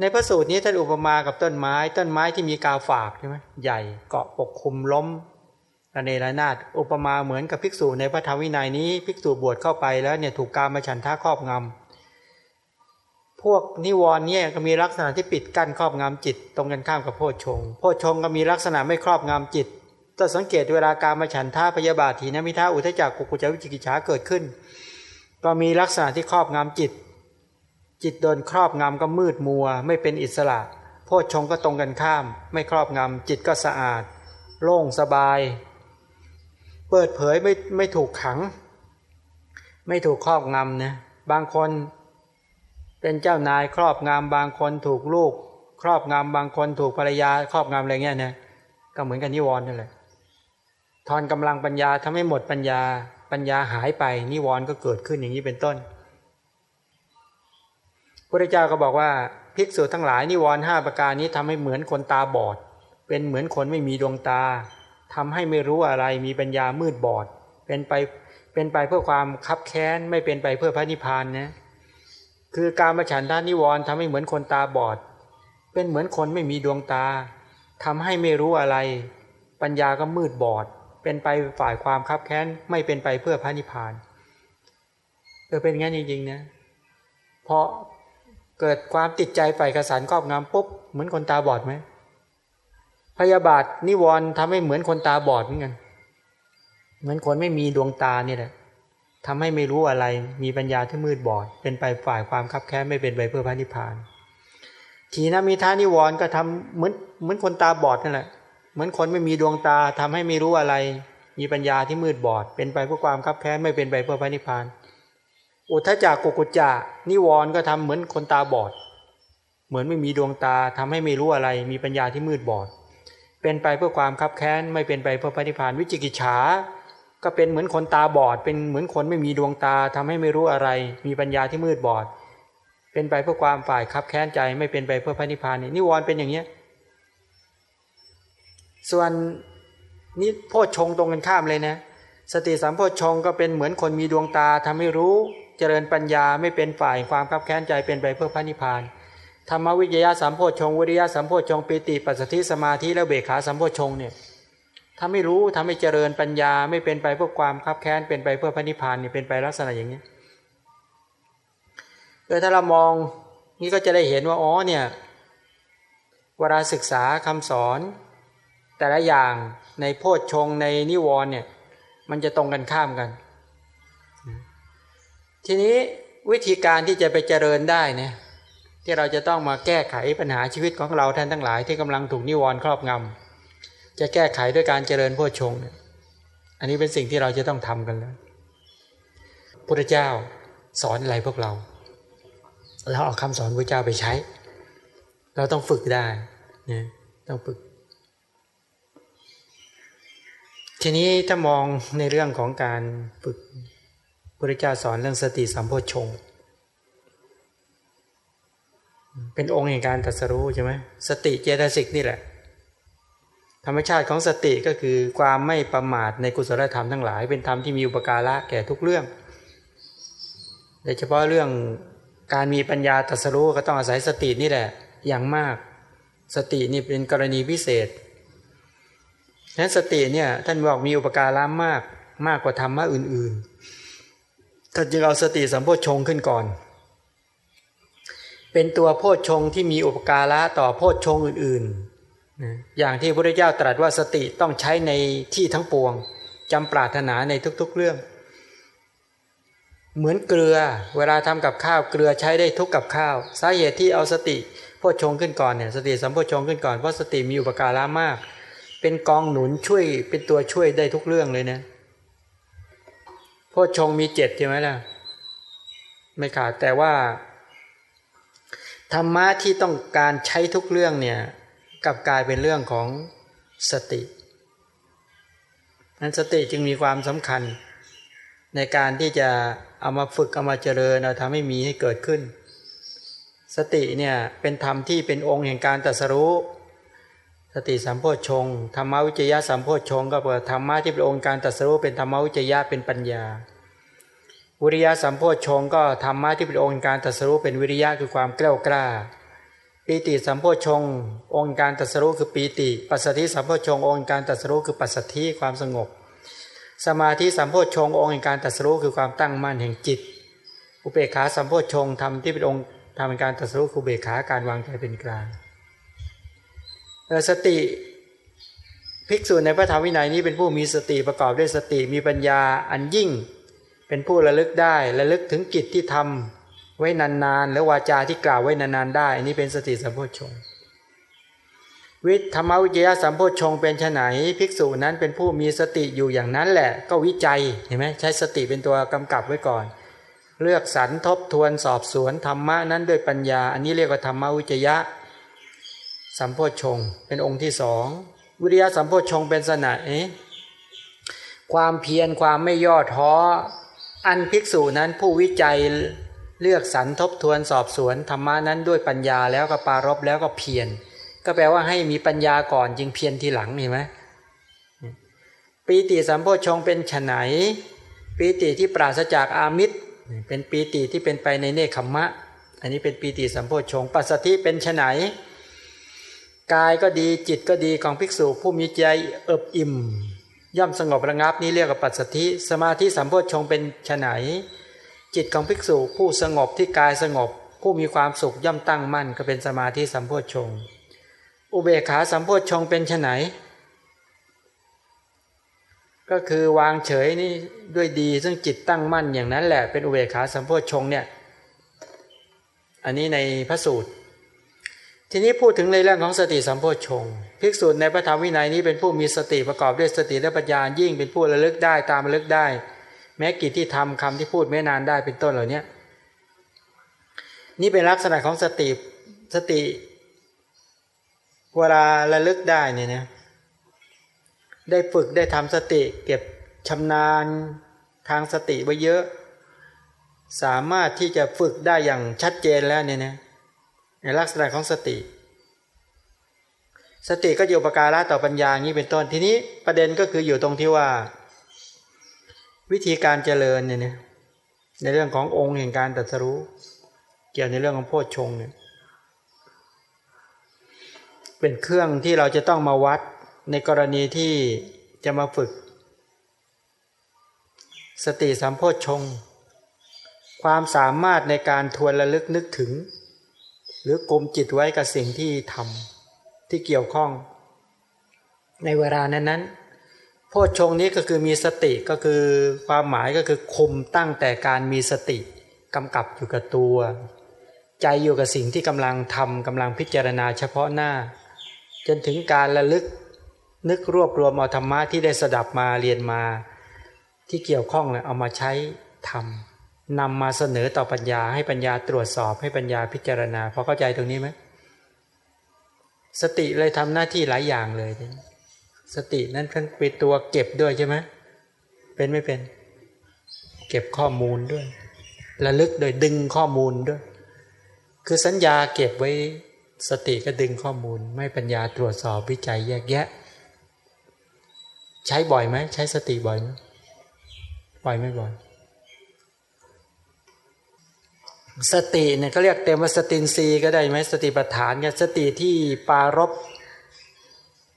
[SPEAKER 1] ในพระสูตรนี้ท่านอุปมากับต้นไม้ ต้นไม้ที่มีกาฝากใช่ไหมใหญ่เกาะปกคลุมล้มระเนระนาดอุปมาเหมือนกับภิกษุในพระธรรมวินัยนี้ ภิกษุบวชเข้าไปแล้วเนี่ยถูกการมาฉันท่าครอบงำพวกนิวรณ์เนี่ยก็มีลักษณะที่ปิดกั้นครอบงำจิต ตรงกันข้ามกับโพชงโพชงก็มีลักษณะไม่ครอบงำจิต ต้องสังเกตเวลาการมาฉันท่าพยาบาทถีนมิท่าอุทจักกุกุจวิจิกิจฉาเกิดขึ้น ก็มีลักษณะที่ครอบงำจิต จิตโดนครอบงำก็มืดมัว ไม่เป็นอิสระ โพชฌงก็ตรงกันข้าม ไม่ครอบงำจิตก็สะอาด โล่งสบาย เปิดเผยไม่ไม่ถูกขัง ไม่ถูกครอบงำนะบางคนเป็นเจ้านายครอบงำบางคนถูกลูก ครอบงำบางคนถูกภรรยาครอบงำอะไรเงี้ยนะก็เหมือนกันนิวรณ์นั่นแหละ ทอนกำลังปัญญาทำให้หมดปัญญา ปัญญาหายไปนิวรณ์ก็เกิดขึ้นอย่างนี้เป็นต้นพระเจ้าก็บอกว่าภิกษุทั้งหลายนิวรณ์ห้าประการนี้ทำให้เหมือนคนตาบอด เป็นเหมือนคนไม่มีดวงตาทำให้ไม่รู้อะไรมีปัญญามืดบอด เป็นไปเป็นไปเพื่อความคับแค้นไม่เป็นไปเพื่อพระนิพพานนะคือการมาฉันทานิวรณ์ทำให้เหมือนคนตาบอด เป็นเหมือนคนไม่มีดวงตาทำให้ไม่รู้อะไร ปัญญาก็มืดบอด เป็นไปฝ่ายความคับแค้นไม่เป็นไปเพื่อพระนิพพานเออเป็นงั้นจริงๆนะเพราะเกิดความติดใจฝ่ายกระสานครอบงำปุ๊บเหมือนคนตาบอดไหมพยาบาทนิวรณ์ทำให้เหมือนคนตาบอดเหมือนกันเหมือนคนไม่มีดวงตาเนี่ยแหละทำให้ไม่รู้อะไรมีปัญญาที่มืดบอด เป็นไปฝ่ายความคับแค้นไม่เป็นไปเพื่อพระนิพพาน ทีนะมีท่านิวรณ์ก็ทำเหมือนเหมือนคนตาบอดนั่นแหละ เหมือนคนไม่มีดวงตาทำให้ไม่รู้อะไร มีปัญญาที่มืดบอด เป็นไปเพื่อความคับแค้นไม่เป็นไปเพื่อพระนิพพาน อุทจักกุกุจจะนิวรณ์ก็ทำเหมือนคนตาบอด เหมือนไม่มีดวงตาทำให้ไม่รู้อะไร มีปัญญาที่มืดบอด เป็นไปเพื่อความคับแค้นไม่เป็นไปเพื่อพระนิพพาน วิจิกิจฉาก็เป็นเหมือนคนตาบอด เป็นเหมือนคนไม่มีดวงตาทำให้ไม่รู้อะไร มีปัญญาที่มืดบอด เป็นไปเพื่อความฝ่ายคับแค้นใจไม่เป็นไปเพื่อพระนิพพานนี่นิวรณ์เป็นอย่างเนี้ย ส่วนนี่โพชงตรงกันข้ามเลยนะ สติสัมโพชงก็เป็นเหมือนคนมีดวงตาทำให้รู้เจริญปัญญาไม่เป็นฝ่ายความคับแค้นใจเป็นไปเพื่อพระนิพพานธรรมวิจยะสัมโพชงวิริยะสัมโพชงปิติปัสสติสมาธิและเบขาสัมโพชงเนี่ยถ้าไม่รู้ทำให้เจริญปัญญาไม่เป็นไปเพื่อความคับแค้นเป็นไปเพื่อพระนิพพานเนี่ยเป็นไปลักษณะอย่างนี้เออถ้าเรามองนี่ก็จะได้เห็นว่าอ๋อเนี่ยเวลาศึกษาคำสอน แต่ละอย่างในโพชฌงในนิวรณ์เนี่ยมันจะตรงกันข้ามกัน ทีนี้วิธีการที่จะไปเจริญได้เนี่ยที่เราจะต้องมาแก้ไขปัญหาชีวิตของเราท่านทั้งหลาย ที่กำลังถูกนิวรณ์ครอบงำจะแก้ไขด้วยการเจริญโพชฌงเนี่ยอันนี้เป็นสิ่งที่เราจะต้องทำกันแล้วพระเจ้าสอนอะไรพวกเราเราเอาคำสอนพระเจ้าไปใช้ เราต้องฝึกได้เนี่ยต้องฝึก ทีนี้ถ้ามองในเรื่องของการฝึกพระเจ้าสอนเรื่องสติสัมโพชงเป็นองค์แห่งการตรัสรู้ใช่ไหมสติเจตสิกนี่แหละ ธรรมชาติของสติก็คือความไม่ประมาทในกุศลธรรมทั้งหลาย เป็นธรรมที่มีอุปการะแก่ทุกเรื่องโดยเฉพาะเรื่องการมีปัญญาตรัสรู้ก็ต้องอาศัยสตินี่แหละอย่างมาก สตินี่เป็นกรณีพิเศษ นั้นสติเนี่ยท่านบอกมีอุปการะมากมากกว่าธรรมะอื่นๆท่านจึงเอาสติสัมโพชงขึ้นก่อน เป็นตัวโพชงที่มีอุปการะต่อโพชงอื่นๆอย่างที่พระพุทธเจ้าตรัสว่าสติต้องใช้ในที่ทั้งปวงจำปรารถนาในทุกๆเรื่อง เหมือนเกลือเวลาทำกับข้าวเกลือใช้ได้ทุกกับข้าวสาเหตุที่เอาสติโพชงขึ้นก่อนเนี่ยสติสัมโพชงขึ้นก่อนเพราะสติมีอุปการะมาก เป็นกองหนุนช่วยเป็นตัวช่วยได้ทุกเรื่องเลยนะพชงมีเจ็ดใช่ไหมล่ะ ไม่ขาดแต่ว่า ธรรมะที่ต้องการใช้ทุกเรื่องเนี่ยกับกลายเป็นเรื่องของสตินั้นสติจึงมีความสำคัญ ในการที่จะเอามาฝึกเอามาเจริญเอาทำให้มีให้เกิดขึ้น สติเนี่ยเป็นธรรมที่เป็นองค์แห่งการตรัสรู้ สติสัมโพชงธรรมวิจยะสัมโพชงก็เปิดธรรมะที่เป็นองค์การตัดสู้เป็นธรรมวิจยะเป็นปัญญา วิริยะสัมโพชงก็ธรรมะที่เป็นองค์การตัดสู้เป็นวิริยะคือความกล้ากล้า ปีติสัมโพชงองค์การตัดสู้คือปีติ ปัสสติสัมโพชงองค์การตัดสู้คือปัสสติความสงบ สมาธิสัมโพชงองค์การตัดสู้คือความตั้งมั่นแห่งจิต อุเบกขาสัมโพชงธรรมที่เป็นองค์ทำการตัดสู้คือเบกขาการวางใจเป็นกลาง สติภิกษุในพระธรรมวินัยนี้เป็นผู้มีสติประกอบด้วยสติมีปัญญาอันยิ่ง เป็นผู้ระลึกได้ระลึกถึงกิจที่ทำไว้นานๆแล้ววาจาที่กล่าวไว้นานๆได้ อันนี้เป็นสติสัมโพชฌงวิธรรมวิจยะสัมโพชฌงเป็นไนภิกษุนั้นเป็นผู้มีสติอยู่อย่างนั้นแหละ ก็วิจัยเห็นไหมใช้สติเป็นตัวกำกับไว้ก่อน เลือกสรรทบทวนสอบสวนธรรมะนั้นด้วยปัญญา อันนี้เรียกว่าธรรมวิจยะ สัมโพชฌงเป็นองค์ที่สองวิริยะสัมโพชฌงเป็นสนะความเพียรความไม่ย่อท้อ อันภิกษุนั้นผู้วิจัยเลือกสรรทบทวนสอบสวนธรรมานั้นด้วยปัญญาแล้วก็ปารบแล้วก็เพียรก็แปลว่าให้มีปัญญาก่อนจึงเพียรทีหลังเห็นไหมปีติสัมโพชงเป็นฉไนปีติที่ปราศจากอามิตร เป็นปีติที่เป็นไปในเนคขมมะ อันนี้เป็นปีติสัมโพชงปัสสติเป็นฉไน กายก็ดีจิตก็ดีของภิกษุผู้มีใจเอิบอิ่ม ย่อมสงบระงับนี้เรียกว่าปัสสธิ สมาธิสัมโพชงเป็นฉไนจิตของภิกษุผู้สงบที่กายสงบ ผู้มีความสุขย่อมตั้งมั่นก็เป็นสมาธิสัมโพชงอุเบกขาสัมโพชงเป็นฉไนก็คือวางเฉยนี่ด้วยดี ซึ่งจิตตั้งมั่นอย่างนั้นแหละเป็นอุเบกขาสัมโพชงเนี่ยอันนี้ในพระสูตร ทีนี้พูดถึงในเรื่องของสติสัมโพชงภิกษุในพระธรรมวินัยนี้เป็นผู้มีสติประกอบด้วยสติและปัญญายิ่งเป็นผู้ระลึกได้ตามระลึกได้ แม้กิจที่ทำคำที่พูดไม่นานได้เป็นต้นเหล่านี้นี่เป็นลักษณะของสติสติเวลาระลึกได้เนี่ยนะได้ฝึกได้ทำสติ เก็บชำนาญทางสติไว้เยอะ สามารถที่จะฝึกได้อย่างชัดเจนแล้วเนี่ยนะ ในลักษณะของสติ สติก็อยู่ประการะต่อปัญญาอย่งนี้เป็นต้นทีนี้ประเด็นก็คืออยู่ตรงที่ว่า วิธีการเจริญเนี่ยในเรื่องขององค์แห่งการตรัสรู้ เกี่ยวในเรื่องของโพชฌงเนี่ยเป็นเครื่องที่เราจะต้องมาวัดในกรณีที่จะมาฝึก สติสัมโพชฌงความสามารถในการทวนระลึกนึกถึง หรือกลมจิตไว้กับสิ่งที่ทำที่เกี่ยวข้อง ในเวลานั้นนั้นโพชงนี้ก็คือมีสติก็คือความหมายก็คือคุมตั้งแต่การมีสติกำกับอยู่กับตัว ใจอยู่กับสิ่งที่กำลังทำกำลังพิจารณาเฉพาะหน้า จนถึงการระลึกนึกรวบรวมเอาธรรมะที่ได้สดับมาเรียนมา ที่เกี่ยวข้องเนี่ยเอามาใช้ทำ นำมาเสนอต่อปัญญาให้ปัญญาตรวจสอบให้ปัญญาพิจารณาพอเข้าใจตรงนี้ไหมสติเลยทำหน้าที่หลายอย่างเลย สตินั้นเป็นตัวเก็บด้วยใช่ไหมเป็นไม่เป็น เก็บข้อมูลด้วยระลึกโดยดึงข้อมูลด้วย คือสัญญาเก็บไว้สติก็ดึงข้อมูล ไม่ปัญญาตรวจสอบวิจัยแยกแยะ ใช้บ่อยไหมใช้สติบ่อยไหมบ่อยไม่บ่อย สติเนี่ยเขาเรียกเต็มว่าสตินรีก็ได้ไหมสติปัฏฐานเนี่ยสติที่ปารบ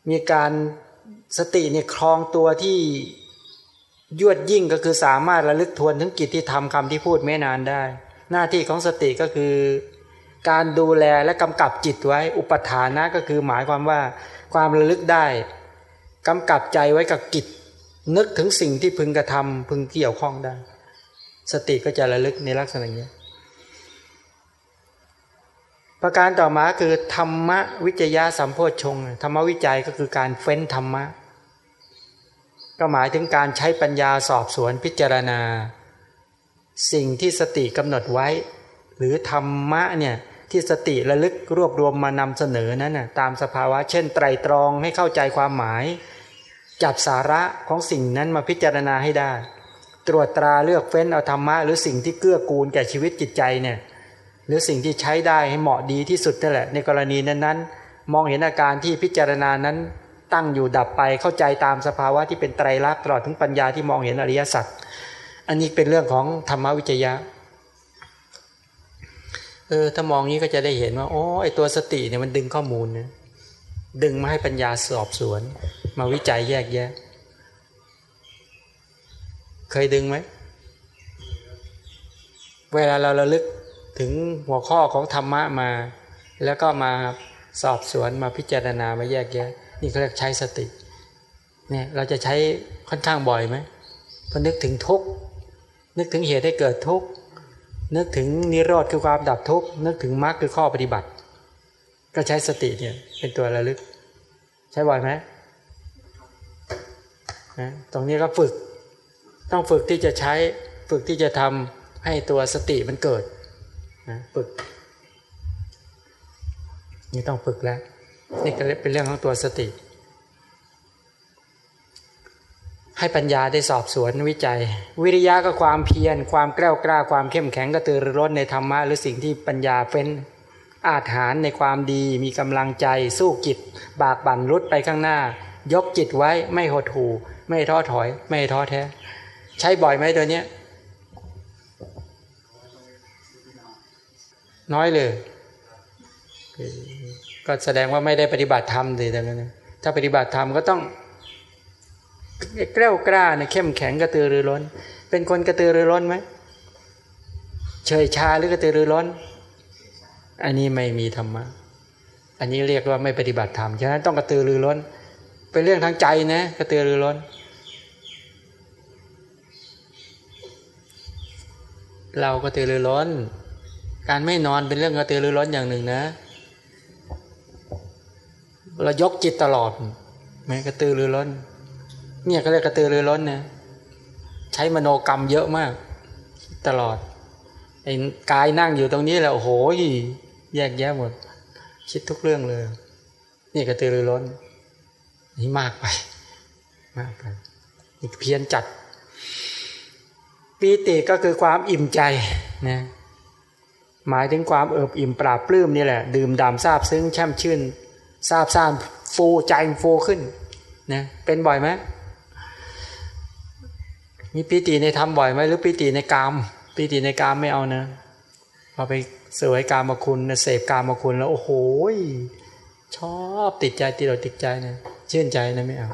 [SPEAKER 1] มีการสติเนี่ยครองตัวที่ยวดยิ่งก็คือสามารถระลึกทวนถึงกิจที่ทำคำที่พูดไม่นานได้ หน้าที่ของสติก็คือ การดูแลและกำกับจิตไว้ อุปทานนะก็คือหมายความว่าความระลึกได้กำกับใจไว้กับกิจ นึกถึงสิ่งที่พึงกระทำพึงเกี่ยวข้องได้ สติก็จะระลึกในลักษณะนี้ ประการต่อมาคือธรรมวิจยะสัมโพชงธรรมวิจัยก็คือการเฟ้นธรรมะ ก็หมายถึงการใช้ปัญญาสอบสวนพิจารณา สิ่งที่สติกำหนดไว้ หรือธรรมะเนี่ยที่สติระลึกรวบรวมมานำเสนอนั้นนะตามสภาวะ เช่น ไตรตรองให้เข้าใจความหมาย จับสาระของสิ่งนั้นมาพิจารณาให้ได้ ตรวจตราเลือกเฟ้นเอาธรรมะหรือสิ่งที่เกื้อกูลแก่ชีวิตจิตใจเนี่ย หรือสิ่งที่ใช้ได้ให้เหมาะดีที่สุดนั่นแหละ ในกรณีนั้นๆ มองเห็นอาการที่พิจารณานั้น ตั้งอยู่ดับไปเข้าใจตามสภาวะที่เป็นไตรลักษณ์ตลอดถึงปัญญาที่มองเห็นอริยสัจอันนี้เป็นเรื่องของธรรมวิจยะเออถ้ามองนี้ก็จะได้เห็นว่าโอ้ไอตัวสติเนี่ยมันดึงข้อมูลนะดึงมาให้ปัญญาสอบสวน มาวิจัยแยกแยะ เคยดึงไหมเวลาเราระลึก ถึงหัวข้อของธรรมะมา แล้วก็มาสอบสวนมาพิจารณามาแยกแยะ นี่เขาเรียกใช้สติเนี่ยเราจะใช้ค่อนข้างบ่อยไหมพอนึกถึงทุกนึกถึงเหตุให้เกิดทุกนึกถึงนิโรธคือความดับทุกนึกถึงมรรคคือข้อปฏิบัติ ก็ใช้สติเนี่ยเป็นตัวระลึก ใช้บ่อยไหมนะตรงนี้ก็ฝึก ต้องฝึกที่จะใช้ฝึกที่จะทำให้ตัวสติมันเกิด นะฝึก นี่ต้องฝึกแล้ว นี่ก็เป็นเรื่องของตัวสติ ให้ปัญญาได้สอบสวนวิจัย วิริยะก็ความเพียร ความกล้ากล้า ความเข้มแข็งกระตือรือร้นในธรรมะหรือสิ่งที่ปัญญาเฟ้นอาถานในความดีมีกำลังใจสู้จิตบากบั่นรุดไปข้างหน้า ยกจิตไว้ไม่หดหู่ไม่ท้อถอย ไม่ท้อแท้ ใช้บ่อยไหมตัวเนี้ย น้อยเลย ก็แสดงว่าไม่ได้ปฏิบัติธรรมเลยแต่นั้นถ้าปฏิบัติธรรมก็ต้องกล้ากล้าเนี่ยเข้มแข็งกระตือรือร้น เป็นคนกระตือรือร้นไหมเฉยชาหรือกระตือรือร้น อันนี้ไม่มีธรรมะ อันนี้เรียกว่าไม่ปฏิบัติธรรม ฉะนั้นต้องกระตือรือร้น เป็นเรื่องทางใจนะกระตือรือร้น เรากระตือรือร้น การไม่นอนเป็นเรื่องกระตือรือร้นอย่างหนึ่งนะ เรายกจิตตลอดแม้กระตือรือร้น เนี่ยก็เรียกกระตือรือร้นนะใช้มโนกรรมเยอะมาก ตลอดไอ้กายนั่งอยู่ตรงนี้แหละโอ้โหแยกแยะหมด คิดทุกเรื่องเลย นี่กระตือรือร้น นี่มากไป มากไปอีกเพี้ยนจัดปีติก็คือความอิ่มใจนะ หมายถึงความเอิบอิ่มปราบปลื้มนี่แหละ ดื่มด่ำซาบซึ้งแช่มชื่นซาบซ่านฟูใจฟูขึ้นนะเป็นบ่อยไหมมีปีติในธรรมบ่อยไหมหรือปีติในกามปีติในกามไม่เอานะพอไปเสวยกามมาคุณเสพกามมาคุณแล้วโอ้โหชอบติดใจติดเราติดใจนะชื่นใจนะไม่เอา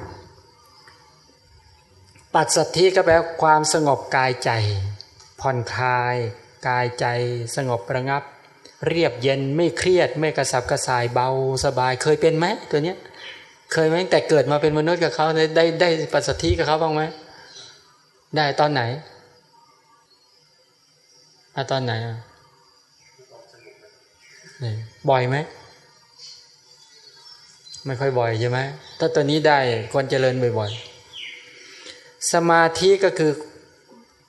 [SPEAKER 1] ปัจสัทธิก็แปลความสงบกายใจ ผ่อนคลาย กายใจสงบระงับ เรียบเย็นไม่เครียด ไม่กระสับกระส่ายเบาสบายเคยเป็นไหมตัวเนี้ยเคยไหมแต่เกิดมาเป็นมนุษย์กับเขาได้ได้ได้ปัจสัทธิกับเขาบ้างไหมได้ตอนไหนอะตอนไหนอะบ่อยไหมไม่ค่อยบ่อยใช่ไหมถ้าตัวนี้ได้ควรเจริญบ่อยๆสมาธิก็คือ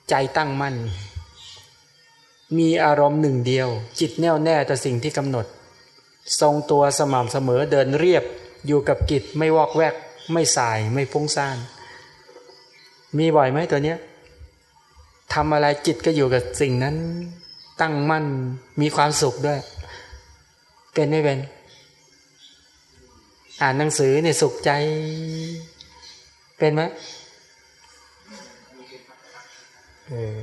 [SPEAKER 1] ใจตั้งมั่น มีอารมณ์หนึ่งเดียว จิตแน่วแน่ต่อสิ่งที่กำหนด ทรงตัวสม่ำเสมอเดินเรียบอยู่กับกิจไม่วอกแวก ไม่สายไม่ฟุ้งซ่าน มีบ่อยไหมตัวเนี้ยทำอะไรจิตก็อยู่กับสิ่งนั้น ตั้งมั่นมีความสุขด้วย เป็นไม่เป็น อ่านหนังสือเนี่ยสุขใจ เป็นไหมเออ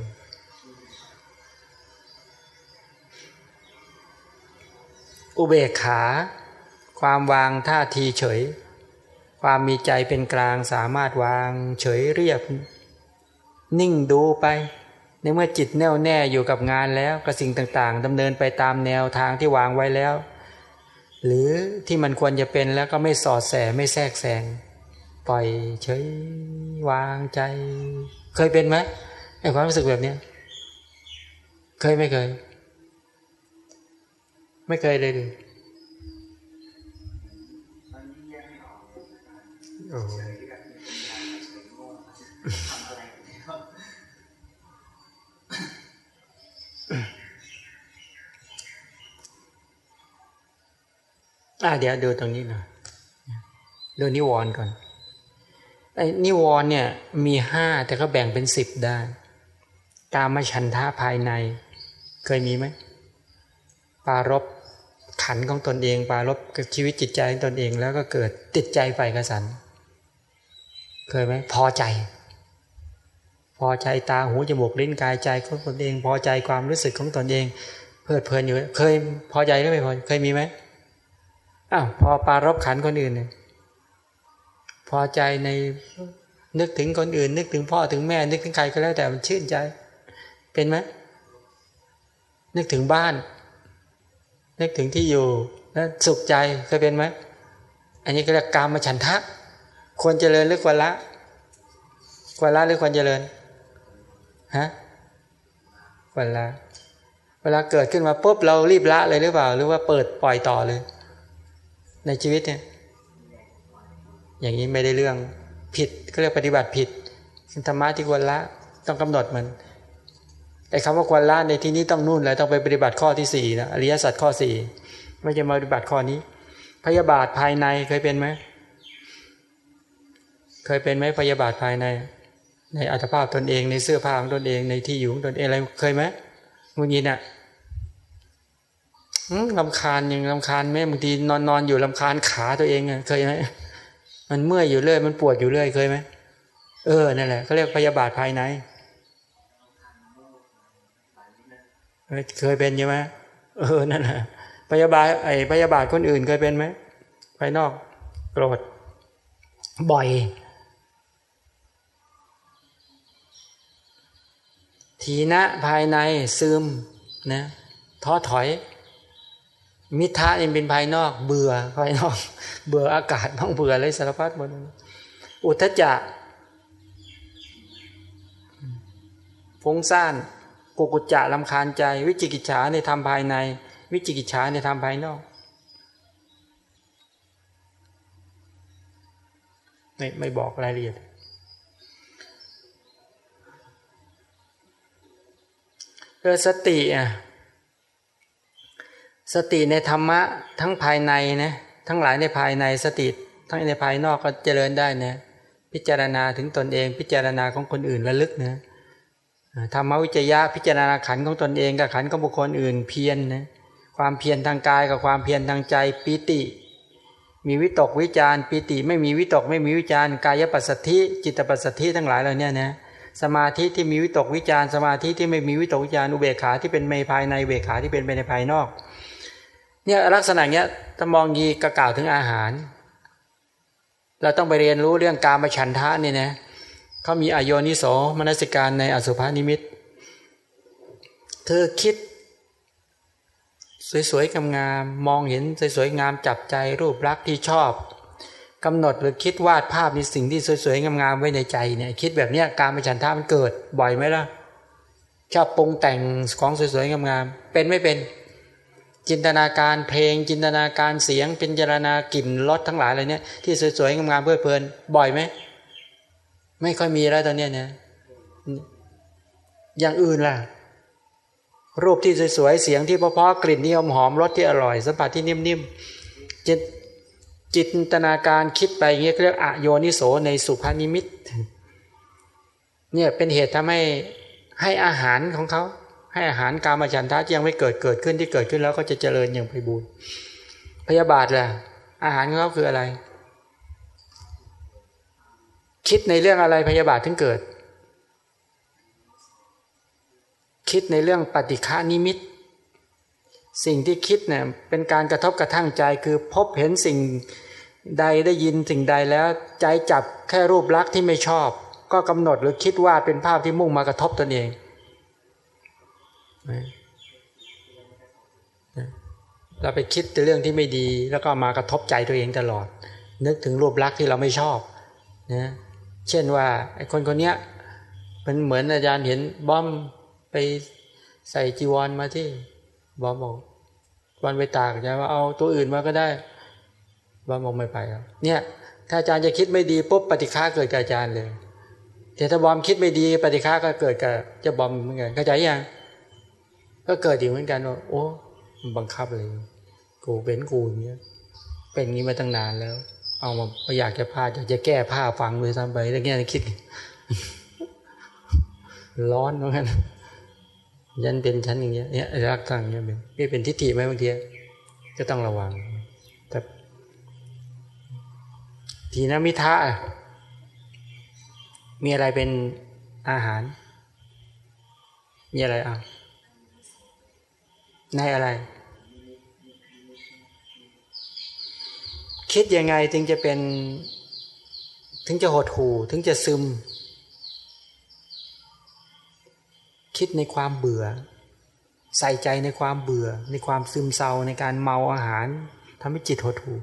[SPEAKER 1] อุเบกขา ความวางท่าทีเฉย ความมีใจเป็นกลางสามารถวางเฉยเรียบ นิ่งดูไป ในเมื่อจิตแน่วแน่อยู่กับงานแล้วกับสิ่งต่างๆดำเนินไปตามแนวทางที่วางไว้แล้ว หรือที่มันควรจะเป็นแล้วก็ไม่สอดแสไม่แทรกแซงปล่อยเฉยวางใจ เคยเป็นไหมไอความรู้สึกแบบนี้เคยไม่เคย ไม่เคยเลยเลยอ่าเดี๋ยวดูตรงนี้หน่อยดูนิวรณ์ก่อนไอ้นิวรณ์เนี่ยมีห้าแต่ก็แบ่งเป็นสิบได้ตามมาชันท่าภายใน เคยมีไหมปารบ ขันของตนเองปารบกับชีวิตจิตใจของตนเองแล้วก็เกิดติดใจไฟกระสัน เคยไหมพอใจ พอใจตาหูจมูกลิ้นกายใจของตนเอง พอใจความรู้สึกของตนเอง เพลิดเพลินอยู่เคยพอใจหรือไม่พอเคยมีไหมอ้าวพอปารบขันคนอื่นเนี่ยพอใจในนึกถึงคนอื่น นึกถึงพ่อถึงแม่ นึกถึงใครก็แล้วแต่มันชื่นใจ เป็นไหมนึกถึงบ้าน นึกถึงที่อยู่แล้วสุขใจเคยเป็นไหมอันนี้ก็เรียกกามฉันทะ ควรเจริญหรือควรละ ควรละหรือควรเจริญฮะควันละ เวลาเกิดขึ้นมาปุ๊บเรารีบละเลยหรือเปล่า หรือว่าเปิดปล่อยต่อเลย ในชีวิตเนี่ยอย่างนี้ไม่ได้เรื่องผิดก็เรียกปฏิบัติผิดธรรมะที่ควรละต้องกำหนดมัน ไอ้คำว่าควรละในที่นี้ต้องนู่นเลยต้องไปปฏิบัติข้อที่สี่นะอริยสัจข้อสี่ไม่ใช่มาปฏิบัติข้อนี้ พยาบาทภายในเคยเป็นไหมเคยเป็นไหมพยาบาทภายใน ในอัตภาพตนเองในเสื้อผ้าของตนเองในที่อยู่ของตนเองอะไรเคยไหมงุนยินอะลำคาญยังลำคาญแม่บางทีนอนนอนอยู่ลำคาญขาตัวเองเคยไหมมันเมื่อยอยู่เรื่อยมันปวดอยู่เรื่อยเคยไหมเออนั่นแหละเขาเรียกพยาบาทภายใน เคยเป็นใช่ไหมเออนั่นแหะพยาบาทไอ้พยาบาทคนอื่นเคยเป็นไหมภายนอกโกรธบ่อย ทีนะภายในซึมนะท้อถอย มิทะนี่เป็นภายนอกเบื่อภายนอก เบื่ออากาศต้องเบื่ออะไรสารพัดหมดอุทจจะฟุ้งซ่าน กุกุจจะลำคาญใจ วิจิกิจฉาในธรรมภายใน วิจิกิจฉาในธรรมภายนอกไม่ไม่บอกรายละเอียด เออสติอะสติในธรรมะทั้งภายในนะทั้งหลายในภายในสติทั้งในภายนอกก็เจริญได้นะพิจารณาถึงตนเอง พิจารณาของคนอื่นระลึกนะ ธรรมวิจยะพิจารณาขันของตนเองกับขันของบุคคลอื่นเพียรนนะความเพียรทางกายกับความเพียรทางใจปิติ มีวิตกวิจารปิติ ไม่มีวิตกไม่มีวิจารกายปัสสธิจิตปัสสธิทั้งหลายเหล่านี้นะสมาธิที่มีวิตกวิจารสมาธิที่ไม่มีวิตกวิจารอุเบกขาที่เป็นในภายในเบกขาที่เป็นไปในภายนอกเนี่ยลักษณะเนี้ยถ้ามองยีกระกล่าวถึงอาหาร เราต้องไปเรียนรู้เรื่องการมาฉันทะนี่นะ เขามีอโยนิโสมนสิการในอสุภานิมิต เธอคิด สวยๆงามๆมองเห็นสวยๆงามจับใจรูปรักที่ชอบกำหนดหรือคิดวาดภาพในสิ่งที่สวยๆงามๆไว้ในใจเนี่ยคิดแบบเนี้ยการมาฉันทะมันเกิดบ่อยไหมล่ะชอบปรุงแต่งของสวยๆงามๆเป็นไม่เป็นจินตนาการเพลง จินตนาการเสียงเป็นจารณากลิ่นรสทั้งหลายอะไรเนี่ยที่สวยๆงามๆเพลิดเพลินบ่อยไหม ไม่ค่อยมีแล้วตอนนี้เนี่ยอย่างอื่นล่ะ รูปที่สวยๆ เสียงที่เพราะๆกลิ่นที่หอมๆรสที่อร่อย สัมผัสที่นิ่มๆจิตจินตนาการคิดไปเงี้ยเรียกอโยนิโสในสุภานิมิต เนี่ยเป็นเหตุทำให้ให้อาหารของเขาให้อาหารกามาฉันทะที่ยังไม่เกิดเกิดขึ้นที่เกิดขึ้นแล้วก็จะเจริญอย่างไพบูรณ์พยาบาทล่ะอาหารของเขาคืออะไร คิดในเรื่องอะไรพยาบาทถึงเกิด คิดในเรื่องปฏิฆานิมิต สิ่งที่คิดเนี่ยเป็นการกระทบกระทั่งใจคือพบเห็นสิ่งใดได้ยินสิ่งใดแล้วใจจับแค่รูปลักษณ์ที่ไม่ชอบ ก็กำหนดหรือคิดว่าเป็นภาพที่มุ่งมากระทบตนเองเราไปคิดแต่เรื่องที่ไม่ดี แล้วก็มากระทบใจตัวเองตลอด นึกถึงรูปลักษณ์ที่เราไม่ชอบนะ เช่นว่าไอ้คนคนนี้มันเหมือนอาจารย์เห็นบอมไปใส่จีวรมาที่บอมบอกวันไปตากใช่ว่าเอาตัวอื่นมาก็ได้บอมบอกไม่ไปครับเนี่ยถ้าอาจารย์จะคิดไม่ดีปุ๊บปฏิฆาเกิดกับอาจารย์เลยแต่ถ้าบอมคิดไม่ดีปฏิฆาก็เกิดกับเจ้าบอมเหมือนกันเข้าใจยังก็เกิดอยู่เหมือนกันว่าโอ้บังคับเลยกูเป็นกูอย่างเงี้ยเป็นงี้มาตั้งนานแล้ว เอามาไม่อยากจะพาอยากจะแก้ผ้าฟังเลยซ้ำไปแล้วเงี้ยคิด ร้อนเหมือนกันยันเป็นชั้นอย่างเงี้ยเนี่ยรักทางเงี้ยเป็นนี่เป็นทิฏฐิไหมบางทีก็ต้องระวังแต่ทีนมิทะมีอะไรเป็นอาหาร มีอะไรอะในอะไร คิดยังไงถึงจะเป็น ถึงจะหดหูถึงจะซึม คิดในความเบื่อ ใส่ใจในความเบื่อ ในความซึมเศร้าในการเมาอาหารทำให้จิตหดหู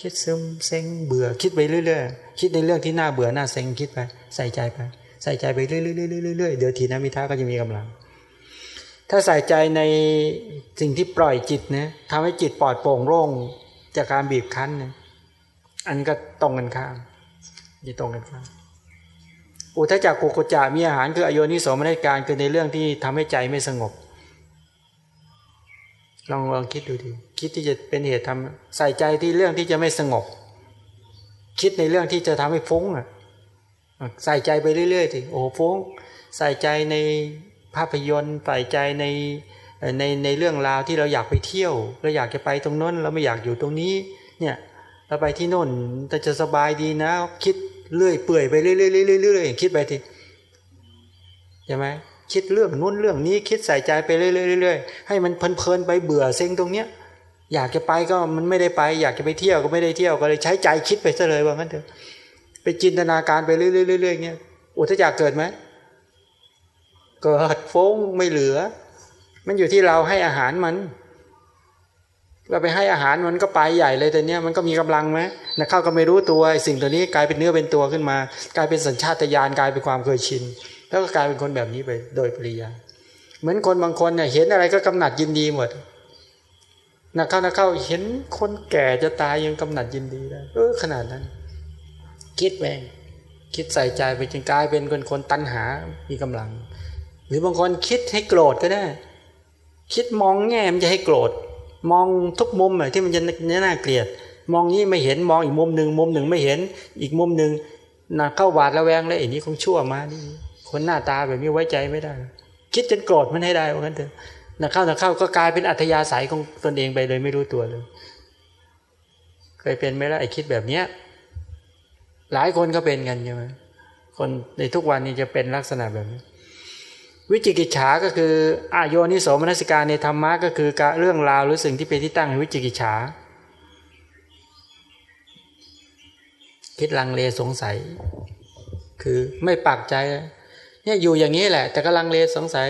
[SPEAKER 1] คิดซึมเซ็งเบื่อ คิดไปเรื่อยๆคิดในเรื่องที่น่าเบื่อน่าเซ็งคิดไป ใส่ใจไป ใส่ใจไปเรื่อยๆเดี๋ยวทีนั้นมิท้าก็จะมีกำลัง ถ้าใส่ใจในสิ่งที่ปล่อยจิตนะทำให้จิตปลอดโปร่งโล่งจากการบีบคั้นนะ อันก็ตรงกันข้ามยี่ตรงกันข้ามอุทจักกุกุจามีอาหารคืออโยนิโสมนการคือในเรื่องที่ทำให้ใจไม่สงบ ลองลองคิดดูดิคิดที่จะเป็นเหตุทำใส่ใจที่เรื่องที่จะไม่สงบ คิดในเรื่องที่จะทำให้ฟุ้งอะใส่ใจไปเรื่อยๆสิโอ้ฟุ้ง ใส่ใจในภาพยนตร์ใส่ใจในในในเรื่องราวที่เราอยากไปเที่ยว เราอยากจะไปตรงนั้นเราไม่อยากอยู่ตรงนี้เนี่ย เราไปที่โน่นแต่จะสบายดีนะ คิดเรื่อยเปื่อยไปเรื่อยๆเรื่อยๆคิดไปทีใช่ไหมคิดเรื่องนู้นเรื่องนี้คิดใส่ใจไปเรื่อยๆให้มันเพลินๆไปเบื่อเซ็งตรงเนี้ย อยากจะไปก็มันไม่ได้ไป อยากจะไปเที่ยวก็ไม่ได้เที่ยวก็เลยใช้ใจคิดไปซะเลยว่างั้นเถอะไปจินตนาการไปเรื่อยๆเรื่อยๆเงี้ยอุทจักเกิดไหมเกิดฟงไม่เหลือ มันอยู่ที่เราให้อาหารมัน เราไปให้อาหารมันก็ไปใหญ่เลยแต่เนี้ยมันก็มีกำลังไหมนะเข้าก็ไม่รู้ตัวสิ่งตัวนี้กลายเป็นเนื้อเป็นตัวขึ้นมา กลายเป็นสัญชาตญาณกลายเป็นความเคยชิน แล้วก็กลายเป็นคนแบบนี้ไปโดยปริยายเหมือนคนบางคนเนี่ยเห็นอะไรก็กำหนัดยินดีหมดนักเข้านักเข้าเห็นคนแก่จะตายยังกำหนัดยินดีได้เออขนาดนั้น คิดแม่งคิดใส่ใจไปจนกลายเป็นคนคนตัณหา มีกำลัง หรือบางคนคิดให้โกรธก็ได้ คิดมองแง่มันจะให้โกรธ มองทุกมุมที่มันจะน่าเกลียด มองนี้ไม่เห็นมองอีกมุมหนึ่งมุมหนึ่งไม่เห็นอีกมุมหนึ่งนะเข้าหวาดระแวงเลยไอ้นี้คงชั่วมานี่คนหน้าตาแบบนี้ไว้ใจไม่ได้ คิดจนโกรธมันให้ได้ว่างั้นเถอะนะเข้านะเข้าก็กลายเป็นอัธยาศัยของตนเองไปเลยไม่รู้ตัวเลยเคยเป็นไหมล่ะไอ้คิดแบบเนี้ยหลายคนก็เป็นกันใช่ไหมคนในทุกวันนี้จะเป็นลักษณะแบบนี้ วิจิกิจฉาก็คืออโยนิโสมนัสิการในธรรมะก็คือการเรื่องราวหรือสิ่งที่เป็นที่ตั้งวิจิกิจฉา คิดลังเลสงสัย คือไม่ปักใจเนี่ยอยู่อย่างนี้แหละ แต่ก็ลังเลสงสัย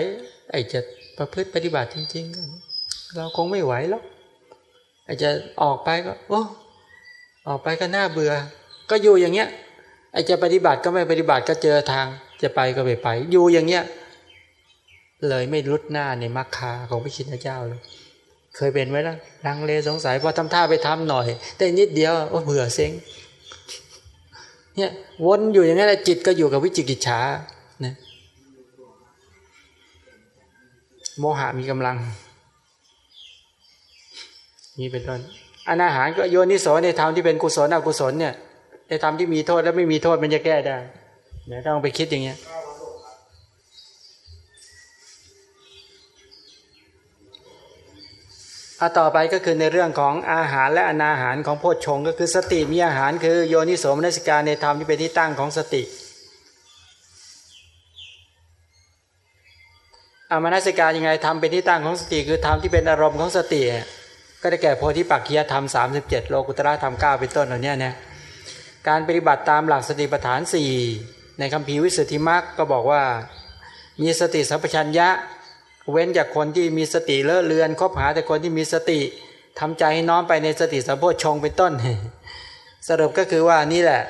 [SPEAKER 1] ไอ้จะประพฤติปฏิบัติจริง ๆ เราคงไม่ไหวแล้วไอ้จะออกไปก็โอ้ออกไปก็น่าเบื่อ ก็อยู่อย่างเงี้ยไอ้จะปฏิบัติก็ไม่ปฏิบัติก็เจอทาง จะไปก็ไม่ไป อยู่อย่างเงี้ย เลยไม่รุดหน้าในมรรคาของพระชินเจ้าเลย เคยเป็นไหมล่ะลังเลสงสัยพอทำท่าไปทำหน่อย แต่นิดเดียวโอ้เบื่อเซ็งเนี่ยวนอยู่อย่างนั้นจิตก็อยู่กับวิจิกิจฉานะโมหะมีกำลัง นี่เป็นต้นอนาหารก็โยนิโสในธรรมที่เป็นกุศลอกุศลเนี่ยในธรรมที่มีโทษและไม่มีโทษมันจะแก้ได้เนะต้องไปคิดอย่างเงี้ย อาต่อไปก็คือในเรื่องของอาหารและอนาหารของโพชฌงก็คือสติมีอาหารคือโยนิโสมนสิการในธรรมที่เป็นที่ตั้งของสติอามนสิการยังไงทำเป็นที่ตั้งของสติคือธรรมที่เป็นอารมณ์ของสติ ก็ได้แก่โพธิปักขียธรรม 37 โลกุตระธรรม9เป็นต้นเหล่านี้เนี่ยการปฏิบัติตามหลักสติปัฏฐาน 4 ในคำพีวิสุทธิมรรคก็บอกว่า มีสติสัพพัญญะ เว้นจากคนที่มีสติเลอะเลือนคบหาแต่คนที่มีสติทำใจให้น้อมไปในสติสัมโพชงเป็นต้น สรุปก็คือว่านี่แหละ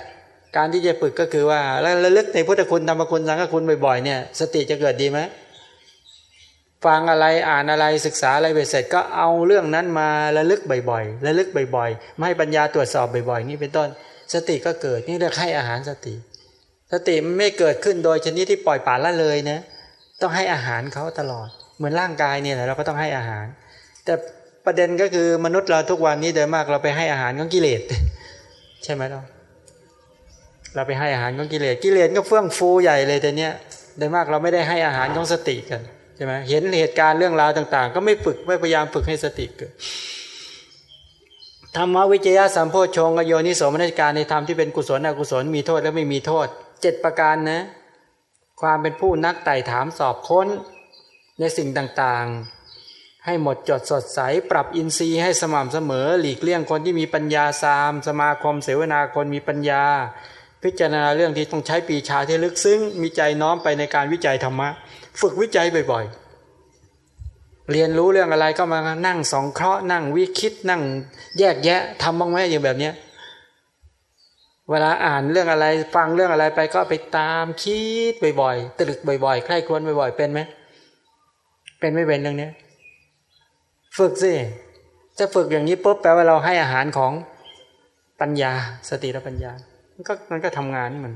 [SPEAKER 1] การที่จะฝึกก็คือว่าแล้วระลึกในพุทธคุณธรรมคุณสังฆคุณบ่อยๆเนี่ยสติจะเกิดดีไหมฟังอะไรอ่านอะไรศึกษาอะไรไปเสร็จก็เอาเรื่องนั้นมาระลึกบ่อยๆระลึกบ่อยๆ ไม่ให้ปัญญาตรวจสอบบ่อยๆนี่เป็นต้น สติก็เกิดนี่เรียกให้อาหารสติ สติไม่เกิดขึ้นโดยชนิดที่ปล่อยป่าละเลยนะต้องให้อาหารเขาตลอด เหมือนร่างกายเนี่ยแหละเราก็ต้องให้อาหาร แต่ประเด็นก็คือมนุษย์เราทุกวันนี้โดยมากเราไปให้อาหารของกิเลสใช่ไหมเราเราไปให้อาหารของกิเลสกิเลสก็เฟื่องฟูใหญ่เลยแต่เนี้ยโดยมากเราไม่ได้ให้อาหารของสติกันใช่ไหมเห็นเหตุการณ์เรื่องราวต่าง ๆ ก็ไม่ฝึกไม่พยายามฝึกให้สติเกิดธรรมวิจยะสัมโพชงกโยนิสมนัสการในธรรมที่เป็นกุศลอกุศลมีโทษและไม่มีโทษเจ็ดประการนะ ความเป็นผู้นักไต่ถามสอบค้น ในสิ่งต่างๆ ให้หมดจดสดใส ปรับอินทรีย์ให้สม่ำเสมอ หลีกเลี่ยงคนที่มีปัญญาสาม สมาคมเสวนาคนมีปัญญา พิจารณาเรื่องที่ต้องใช้ปีชาที่ลึกซึ้ง มีใจน้อมไปในการวิจัยธรรมะ ฝึกวิจัยบ่อยๆ เรียนรู้เรื่องอะไรก็มานั่งสองเคราะห์นั่งวิคิดนั่งแยกแยะทำบ้างไหมอย่างแบบเนี้ยเวลาอ่านเรื่องอะไรฟังเรื่องอะไรไปก็ไปตามคิดบ่อยๆตรึกบ่อยๆใคร่ครวญบ่อยๆเป็นไหม เป็นไม่เป็นเรื่องนี้ฝึกสิจะฝึกอย่างนี้ปุ๊บแปลว่าเราให้อาหารของปัญญา สติและปัญญา มันก็มันก็ทำงานมัน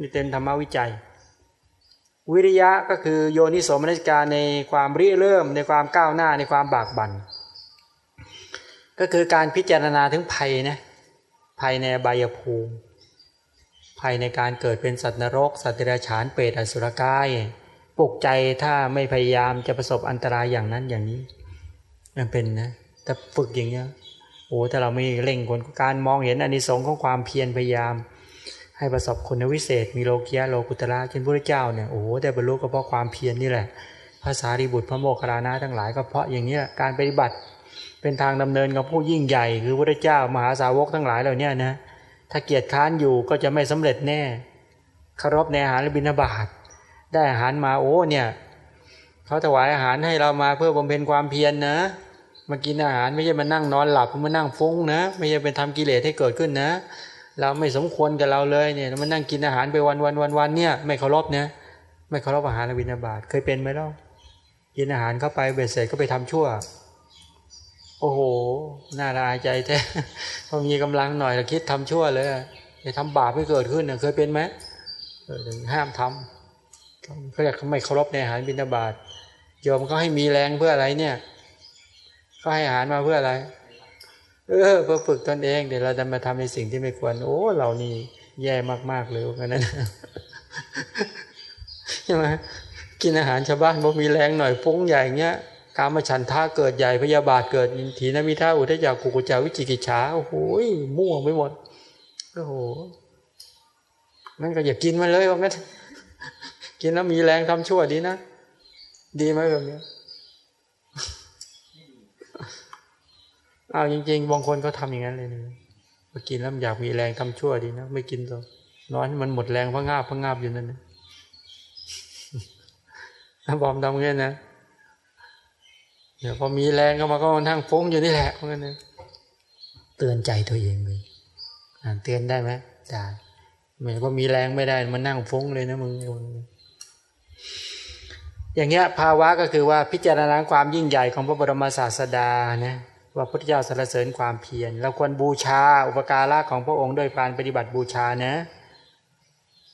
[SPEAKER 1] นี่เป็นธรรมวิจัย วิริยะก็คือโยนิโสมนสการในความริเริ่มในความก้าวหน้าในความบากบัน่นก็คือการพิจารณาถึงภัยนะภัยในบายภูมิภัยในการเกิดเป็นสัตว์นรก สัตว์เดรัจฉานเปรตอสุรกาย ปลุกใจถ้าไม่พยายามจะประสบอันตรายอย่างนั้นอย่างนี้ มันเป็นนะแต่ฝึกอย่างเงี้ยโอ้ถ้าเราไม่เร่งคนการมองเห็นอานิสงส์ของความเพียรพยายาม ให้ประสบคุณวิเศษ มีโลกียะโลกุตระเช่นพระเจ้าเนี่ยโอ้ได้บรรลุก็เพราะความเพียรนี่แหละภาษาริบุตรพระโมคคัลลานะทั้งหลายก็เพราะอย่างเนี้ยการปฏิบัติเป็นทางดำเนินของผู้ยิ่งใหญ่ คือพระเจ้ามหาสาวกทั้งหลายเหล่านี้นะถ้าเกียรติค้านอยู่ก็จะไม่สำเร็จแน่คารพในอาหารและบิณฑบาต ได้อาหารมาโอ้เนี่ยเขาถวายอาหารให้เรามาเพื่อบำเพ็ญความเพียรนนะมากินอาหารไม่ใช่มานั่งนอนหลับมานั่งฟุ้งนะ ไม่ใช่เป็นทำกิเลสให้เกิดขึ้นนะ เราไม่สมควรกับเราเลยเนี่ยมานั่งกินอาหารไปวันวันวันวันเนี่ยไม่เคารพเนี่ยไม่เคารพอาหารและบิณฑบาตเคยเป็นไหมล่ะกินอาหารเข้าไปเบ็ดเสร็จก็ไปทำชั่ว โอ้โหน่าละอายใจแท้พอมีกำลังหน่อยเราคิดทำชั่วเลยจะทำบาปไม่เกิดขึ้นเคยเป็นไหมห้ามทำ เขาอยากไม่เคารพในอาหารบิณฑบาตยอมเขาให้มีแรงเพื่ออะไรเนี่ยเขาให้อาหารมาเพื่ออะไร เออเพื่อฝึกตนเอง เดี๋ยวเราจะมาทำในสิ่งที่ไม่ควร โอ้เรานี่แย่มากๆเลยกันนั้นใช่ไหมกินอาหารชาวบ้านพอมีแรงหน่อยฟุ้งใหญ่เงี้ยกามฉันท่าเกิดใหญ่พยาบาทเกิดถีนมิท่าอุทยากุกุจาวิจิกิจฉาโอ้โหม่วงไปหมดโอ้โหนั่นก็อย่ากินมันเลยว่างั้น กินแล้วมีแรงทำชั่วดีนะ ดีไหมแบบนี้อ้าวจริงๆบางคนเขาทาอย่างนั้นเลยนะมากินแล้วอยากมีแรงทำชั่วดีนะไม่กินตัวนอนมันหมดแรงเพราะงาบเพราะงาบอยู่นั่นนะบอมทำเงี้ยนะเดี๋ยวพอมีแรงก็มาก็มานั่งฟุ้งอยู่นี่แหละเพราะงั้นเตือนใจตัวเองเลยเตือนได้ไหมได้ไม่พอมีแรงไม่ได้มันนั่งฟุ้งเลยนะมึง อย่างเงี้ยภาวะก็คือว่าพิจารณาความยิ่งใหญ่ของพระบรมศาสดานะว่าพุทธเจ้าสรรเสริญความเพียรเราควรบูชาอุปการะของพระองค์ด้วยการปฏิบัติบูชานะ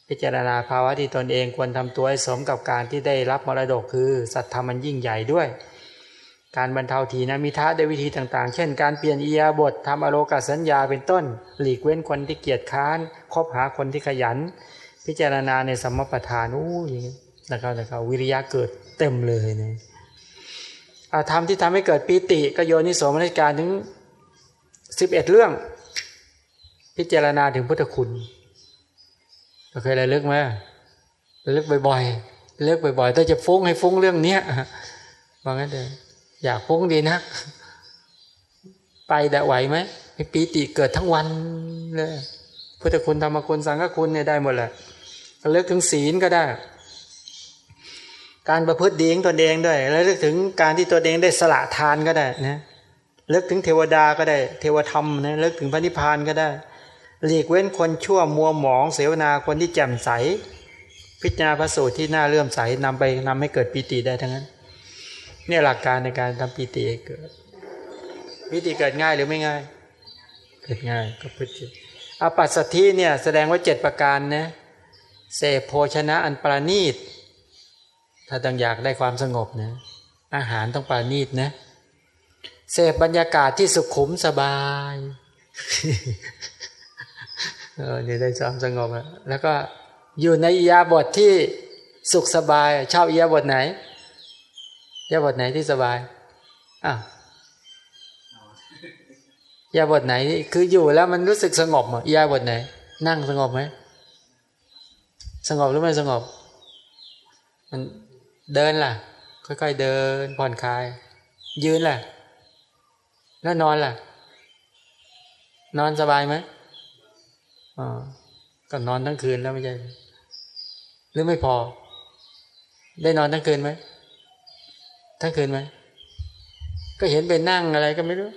[SPEAKER 1] พิจารณาภาวะที่ตนเองควรทำตัวให้สมกับการที่ได้รับมรดกคือสัตธรรมันยิ่งใหญ่ด้วย การบรรเทาทีนะมีท้าด้วยวิธีต่างๆ เช่น การเปลี่ยนอียาบททำอโลกาสัญญาเป็นต้น หลีกเว้นคนที่เกียจค้าน คบหาคนที่ขยัน พิจารณาในสมปทานอู้อย่างนี้ นะครับนะครับวิริยะเกิดเต็มเลยเนี่ยอาธรรมที่ทำให้เกิดปีติก็โยนิโสมนสิการถึงสิบเอ็ดเรื่อง พิจารณาถึงพุทธคุณเราเคยอะไรเลือกไหมเลือกบ่อยๆเลือกบ่อยๆถ้าจะฟุ้งให้ฟุ้งเรื่องเนี้ยว่างั้นเลยอยากฟุ้งดีนะไปได้ไหวไหมปีติเกิดทั้งวันเลยพุทธคุณธรรมคุณสังฆคุณเนี่ยได้หมดแหละเลิกถึงศีลก็ได้ การประพฤติดีของตนเองด้วย แล้วเลิกถึงการที่ตัวเองได้สละทานก็ได้นะเลิกถึงเทวดาก็ได้ เทวธรรมนะเลิกถึงพระนิพพานก็ได้ หลีกเว้นคนชั่วมัวหมอง เสวนาคนที่แจ่มใส พิจารณาพระสูตรที่น่าเลื่อมใสนำไปนำให้เกิดปีติได้ทั้งนั้นเนี่ยหลักการในการทำปีติเกิดปีติเกิดง่ายหรือไม่ง่าย เกิดง่ายก็พุทธิอปัสสธิเนี่ยแสดงว่าเจ็ดประการนะเสพโภชนะอันปราณีต ถ้าต้องอยากได้ความสงบนะ อาหารต้องปราณีตนะเสพบรรยากาศที่สุขุมสบายเออนี่ได้ความสงบแล้วแล้วก็อยู่ในยาบทที่สุขสบายชอบยาบทไหนยาบทไหนที่สบายอะยาบทไหนคืออยู่แล้วมันรู้สึกสงบอะยาบทไหน นั่งสงบไหมสงบหรือไม่สงบ มัน เดินล่ะ ค่อยๆเดินผ่อนคลาย ยืนล่ะ แล้วนอนล่ะ นอนสบายไหมอ๋อก็นอนทั้งคืนแล้วไม่ใช่หรือไม่พอ ได้นอนทั้งคืนไหมทั้งคืนไหมก็เห็นไปนั่งอะไรก็ไม่รู้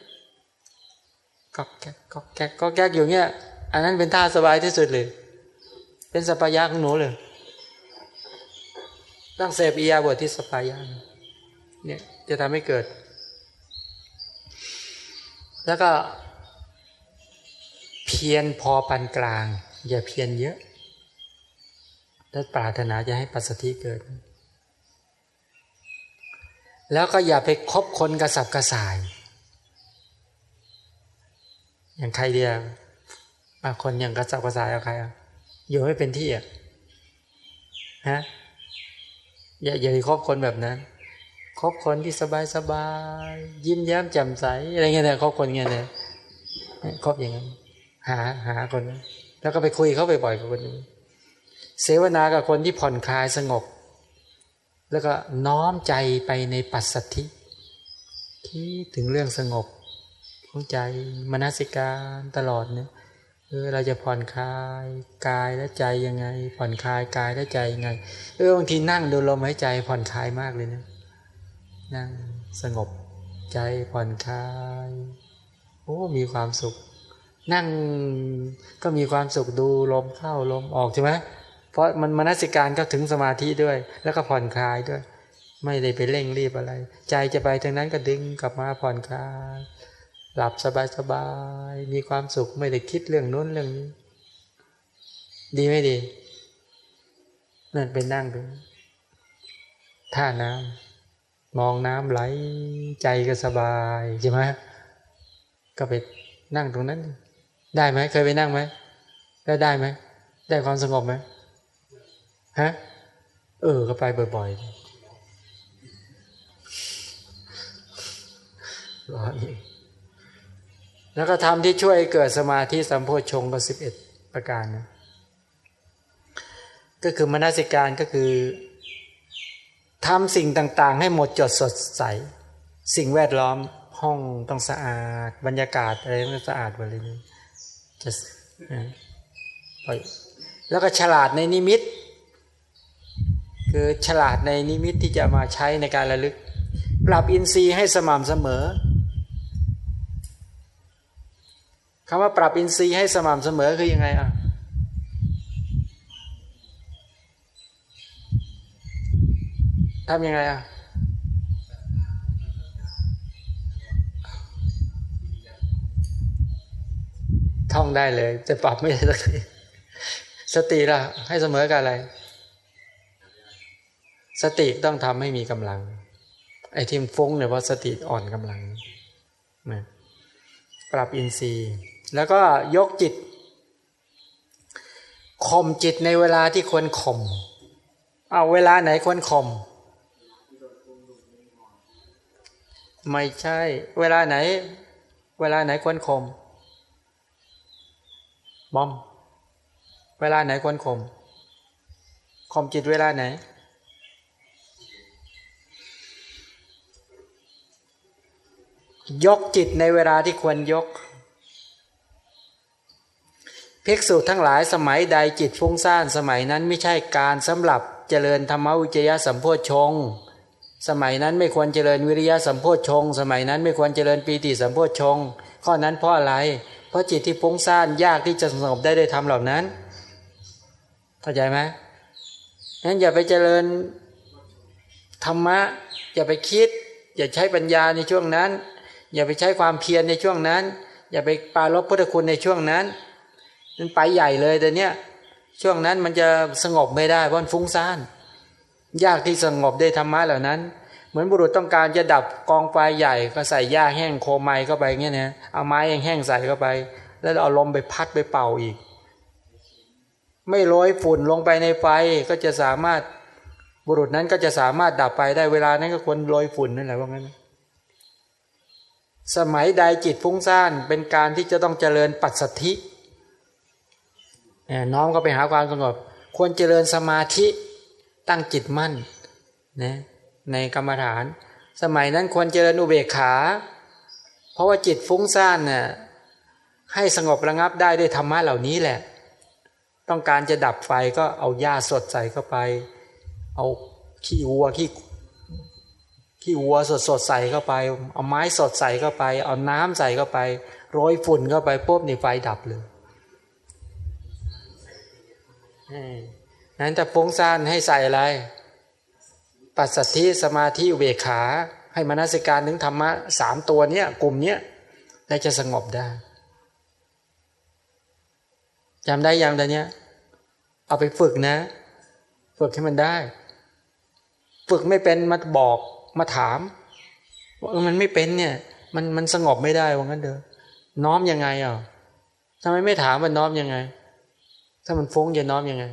[SPEAKER 1] ก็แก๊กก็แก๊กก็แก๊กอยู่เงี้ยอันนั้นเป็นท่าสบายที่สุดเลย เป็นสปายาของหนูเลย ต้องเสพอียาบทที่สปายาเนี่ยจะทำให้เกิด แล้วก็เพียรพอปานกลาง อย่าเพียรเยอะถ้าปรารถนาจะให้ปัสสติเกิด แล้วก็อย่าไปคบคนกระสับกระส่าย อย่างใครเดียวบางคนอย่างกระสับกระส่ายเอาใครอะอยู่ไม่เป็นที่อะฮะ อย่าอย่าไปคบคนแบบนั้นคบคนที่สบายสบายยิ้มแย้มแจ่มใสอะไรเงี้ยนะคบคนเงี้ยนะคบอย่างนั้นหาหาคนแล้วก็ไปคุยเขาบ่อยๆกับคนนี้เสวนากับคนที่ผ่อนคลายสงบ แล้วก็น้อมใจไปในปัสสัทธิที่ถึงเรื่องสงบของใจมนสิการตลอดเนี่ย เออเราจะผ่อนคลายกายและใจยังไง ผ่อนคลายกายและใจยังไง เออบางทีนั่งดูลมหายใจผ่อนคลายมากเลยนะนั่งสงบใจผ่อนคลายโอ้มีความสุข นั่งก็มีความสุขดูลมเข้าลมออกใช่ไหมเพราะมันมนสิการก็ถึงสมาธิด้วย แล้วก็ผ่อนคลายด้วย ไม่ได้ไปเร่งรีบอะไร ใจจะไปทางนั้นก็ดึงกลับมาผ่อนคลาย หลับสบายสบายมีความสุขไม่ได้คิดเรื่องนู้นเรื่องนี้ ดีไม่ดี นั่นเป็นนั่งดูท่าน้ำมองน้ำไหลใจก็สบายใช่ไหมก็ไปนั่งตรงนั้น ได้ไหมเคยไปนั่งไหมแล้ได้ไหมได้ความสงบไหมฮะเออก็ไปบ่อยๆรออีก แล้วก็ทำที่ช่วยเกิดสมาธิสัมโพชงก็สิบเอ็ดประการนะก็คือมนสิการก็คือทำสิ่งต่างๆ ให้หมดจดสดใส สิ่งแวดล้อมห้องต้องสะอาด บรรยากาศอะไรต้องสะอาดหมดเลยนี่จะแล้วก็ฉลาดในนิมิต คือฉลาดในนิมิตที่จะมาใช้ในการระลึก ปรับอินทรีย์ให้สม่ำเสมอ คำว่าปรับอินทรีย์ให้สม่ำเสมอคือยังไงอะทำยังไงอะท่องได้เลยจะปรับไม่ได้สักทีสติล่ะ ให้เสมอกับอะไร สติต้องทำให้มีกำลัง ไอ้ทีมฟุ้งเนี่ยว่าสติอ่อนกำลังนะปรับอินทรีย์ แล้วก็ยกจิตข่มจิตในเวลาที่ควรข่มเอาเวลาไหนควรข่มไม่ใช่ เวลาไหน เวลาไหนควรข่มบอม เวลาไหนควรข่มข่มจิตเวลาไหน ยกจิตในเวลาที่ควรยก ภิกษุทั้งหลายสมัยใดจิตฟุ้งซ่านสมัยนั้นไม่ใช่การสำหรับเจริญธรรมวิจยะสัมโพชง สมัยนั้นไม่ควรเจริญวิริยะสัมโพชง สมัยนั้นไม่ควรเจริญปีติสัมโพชง ข้อนั้นเพราะอะไร เพราะจิตที่ฟุ้งซ่านยากที่จะสงบได้ได้ทำเหล่านั้น เข้าใจไหมนั้นอย่าไปเจริญธรรมะ อย่าไปคิด อย่าใช้ปัญญาในช่วงนั้น อย่าไปใช้ความเพียรในช่วงนั้น อย่าไปปาลบพุทธคุณในช่วงนั้น มันไปใหญ่เลยแต่เนี้ยช่วงนั้นมันจะสงบไม่ได้เพราะฟุ้งซ่าน ยากที่สงบได้ธรรมะเหล่านั้น เหมือนบุรุษต้องการจะดับกองไฟใหญ่ก็ใส่หญ้าแห้งโคไม้เข้าไปเงี้ยนะเอาไม้แห้งใส่เข้าไป แล้วเอาลมไปพัดไปเป่าอีก ไม่ลอยฝุ่นลงไปในไฟก็จะสามารถบุรุษนั้นก็จะสามารถดับไปได้เวลานั้นก็ควรลอยฝุ่นนั่นแหละว่างั้น สมัยใดจิตฟุ้งซ่านเป็นการที่จะต้องเจริญปัจสัทธิ น้อมก็ไปหาความสงบ ควรเจริญสมาธิตั้งจิตมั่นนะในกรรมฐาน สมัยนั้นควรเจริญอุเบกขา เพราะว่าจิตฟุ้งซ่านน่ะให้สงบระงับได้ด้วยธรรมะเหล่านี้แหละ ต้องการจะดับไฟก็เอาหญ้าสดใส่เข้าไป เอาขี้วัวขี้ขี้วัวสดสดใส่เข้าไป เอาไม้สดใส่เข้าไป เอาน้ำใส่เข้าไป โรยฝุ่นเข้าไปปุ๊บนี่ไฟดับเลย นั้นแต่ฟุ้งซ่านให้ใส่อะไร ปัสสัทธิสมาธิเวขา ให้มนสิการถึงธรรมะสามตัวเนี้ยกลุ่มเนี้ยได้จะสงบได้จำได้ยังแต่เนี้ย เอาไปฝึกนะ ฝึกให้มันได้ ฝึกไม่เป็นมาบอกมาถามว่ามันไม่เป็นเนี่ย มันมันสงบไม่ได้ว่างั้นเด้อน้อมยังไงอะทำไมไม่ถามมันน้อมยังไง ถ้ามันฟุ้งจะน้อมยังไง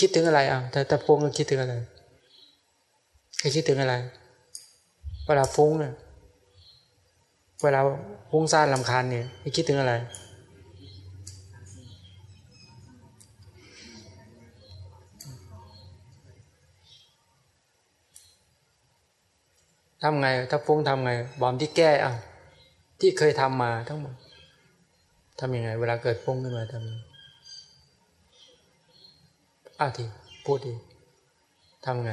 [SPEAKER 1] คิดถึงอะไรอะแต่แต่ฟุ้งก็คิดถึงอะไรคคิดถึงอะไร เวลาฟุ้งเนี่ยเวลาฟุ้งซ่านลำคาญเนี่ยคิดถึงอะไร ทำไง ถ้าฟุ้งทำไง บอมที่แก้อะที่เคยทำมาทั้งหมดทำยังไง เวลาเกิดฟุ้งขึ้นมาทำ อะทีพูดดีทำไง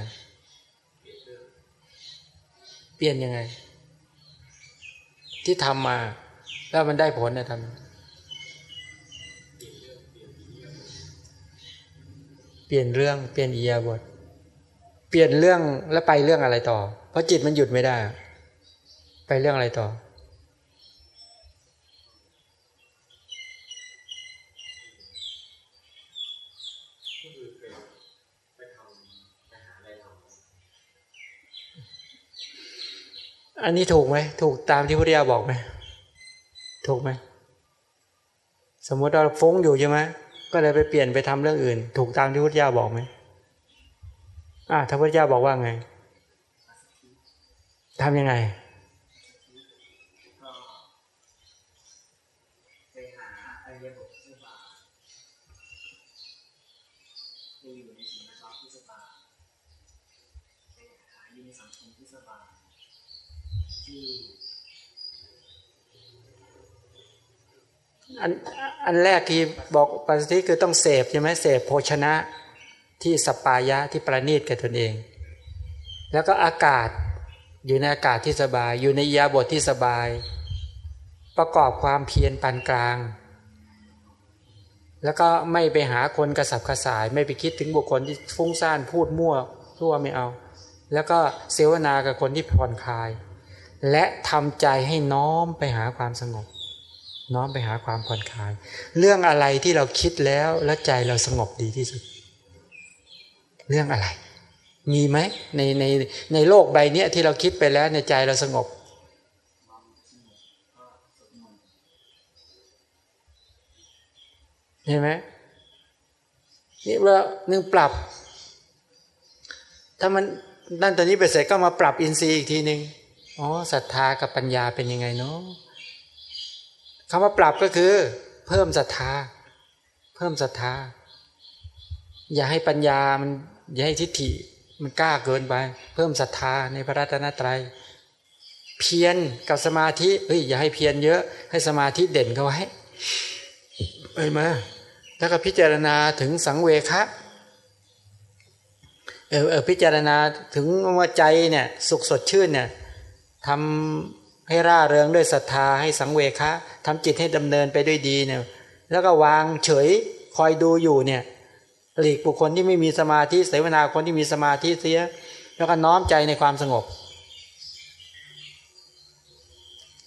[SPEAKER 1] เปลี่ยนยังไง ที่ทำมา แล้วมันได้ผลนะทำเปลี่ยนเรื่องเปลี่ยนอียาบท เปลี่ยนเรื่องแล้วไปเรื่องอะไรต่อ เพราะจิตมันหยุดไม่ได้ ไปเรื่องอะไรต่อ อันนี้ถูกไหมถูกตามที่พุทธิยาบอกไหมถูกไหมสมมติเราฟุ้งอยู่ใช่ไหมก็เลยไปเปลี่ยนไปทำเรื่องอื่น ถูกตามที่พุทธิยาบอกไหมอ่าถ้าพุทธิยาบอกว่าไงทำยังไง อันอันแรกที่บอกปัสสติคือต้องเสพใช่ไหมเสพโภชนะที่สปายะที่ประณีตกับตนเอง แล้วก็อากาศอยู่ในอากาศที่สบาย อยู่ในยาบทที่สบาย ประกอบความเพียรปานกลาง แล้วก็ไม่ไปหาคนกระสับกระส่าย ไม่ไปคิดถึงบุคคลที่ฟุ้งซ่านพูดมั่วทั่วไม่เอา แล้วก็เสวนากับคนที่ผ่อนคลาย และทำใจให้น้อมไปหาความสงบ น้อมไปหาความผ่อนคลาย เรื่องอะไรที่เราคิดแล้วแล้วใจเราสงบดีที่สุด เรื่องอะไร มีไหมในในในโลกใบนี้ที่เราคิดไปแล้วในใจเราสงบเห็นไหมนี่ว่าหนึ่งปรับ ถ้ามันนั่นตอนนี้ไปเสร็จก็มาปรับอินทรีย์อีกทีหนึ่งอ๋อศรัทธากับปัญญาเป็นยังไงเนาะ คำว่าปรับก็คือ เพิ่มศรัทธา เพิ่มศรัทธา อย่าให้ปัญญามันอย่าให้ทิฏฐิมันกล้าเกินไป เพิ่มศรัทธาในพระรัตนตรัย เพียรกับสมาธิเฮ้ยอย่าให้เพียรเยอะ ให้สมาธิเด่นเขาไว้ไปมาแล้วก็พิจารณาถึงสังเวคะเออเออพิจารณาถึงว่าใจเนี่ยสุขสดชื่นเนี่ยทำ ให้ร่าเริงด้วยศรัทธาให้สังเวคะทำจิตให้ดำเนินไปด้วยดีเนี่ยแล้วก็วางเฉยคอยดูอยู่เนี่ยหลีกบุคคลที่ไม่มีสมาธิเสวนาคนที่มีสมาธิเสีย แล้วก็น้อมใจในความสงบ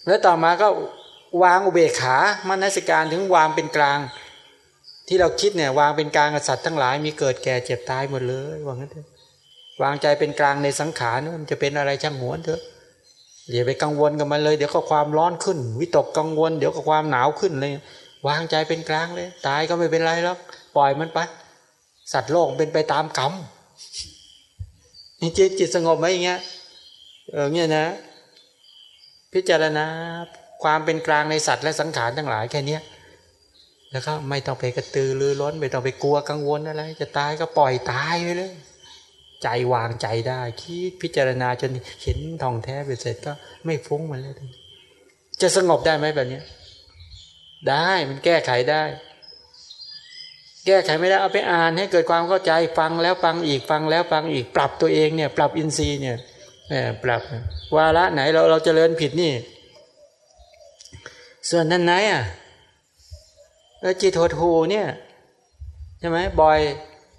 [SPEAKER 1] แล้วต่อมาก็วางอุเบกขามนสิการถึงวางเป็นกลาง ที่เราคิดเนี่ยวางเป็นกลางกับสัตว์ทั้งหลายมีเกิดแก่เจ็บตายหมดเลยว่างั้นเถอะวางใจเป็นกลางในสังขารมันจะเป็นอะไรช่างหัวเถอะ อย่าไปกังวลกับมันเลย เดี๋ยวก็ความร้อนขึ้น วิตกกังวล เดี๋ยวก็ความหนาวขึ้นเลยวางใจเป็นกลางเลย ตายก็ไม่เป็นไรหรอกปล่อยมันไป สัตว์โลกเป็นไปตามกรรมนี่จิตจิตสงบไหมอย่างเงี้ยเออเนี่ยนะ พิจารณาความเป็นกลางในสัตว์และสังขารทั้งหลายแค่นี้แล้วก็ไม่ต้องไปกระตือรือร้นไม่ต้องไปกลัวกังวลอะไร จะตายก็ปล่อยตายไปเลย ใจวางใจได้ คิดพิจารณาจนเห็นทองแท้ไปเสร็จก็ไม่ฟุ้งมันเลยจะสงบได้ไหมแบบนี้ได้มันแก้ไขได้ แก้ไขไม่ได้เอาไปอ่านให้เกิดความเข้าใจฟังแล้วฟังอีกฟังแล้วฟังอีกปรับตัวเองเนี่ย ปรับอินทรีย์เนี่ยปรับวาระไหนเราเราจเจริญผิดนี่ ส่วนนั้นไหนอะจิตโททูเนี่ยใช่ไหมบ่อย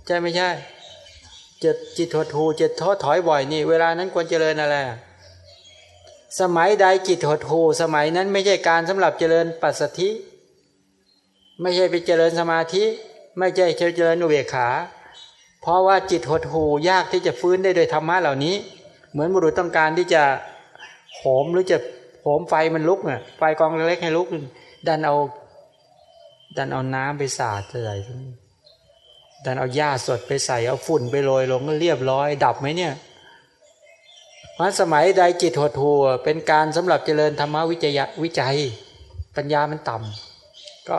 [SPEAKER 1] ใช่ไม่ใช่ จิตจิตโททูจิตท้อถอยบ่อยนี่ เวลานั้นควรเจริญอะไรสมัยใดจิตหดหูสมัยนั้นไม่ใช่การสำหรับเจริญปัสสธิ ไม่ใช่ไปเจริญสมาธิ ไม่ใช่เจริญอุเบกขา เพราะว่าจิตหดหูยากที่จะฟื้นได้โดยธรรมะเหล่านี้ เหมือนบุรุษต้องการที่จะโหมหรือจะโหมไฟมันลุกอะไฟกองเล็กให้ลุกดันเอา ดันเอาน้ำไปสาดใส่ ดันเอาหญ้าสดไปใส่เอาฝุ่นไปโรยลงก็เรียบร้อย ดับไหมเนี่ยมันสมัยใดจิตหดหัวเป็นการสำหรับเจริญธรรมวิจยวิจัย ปัญญามันต่ำก็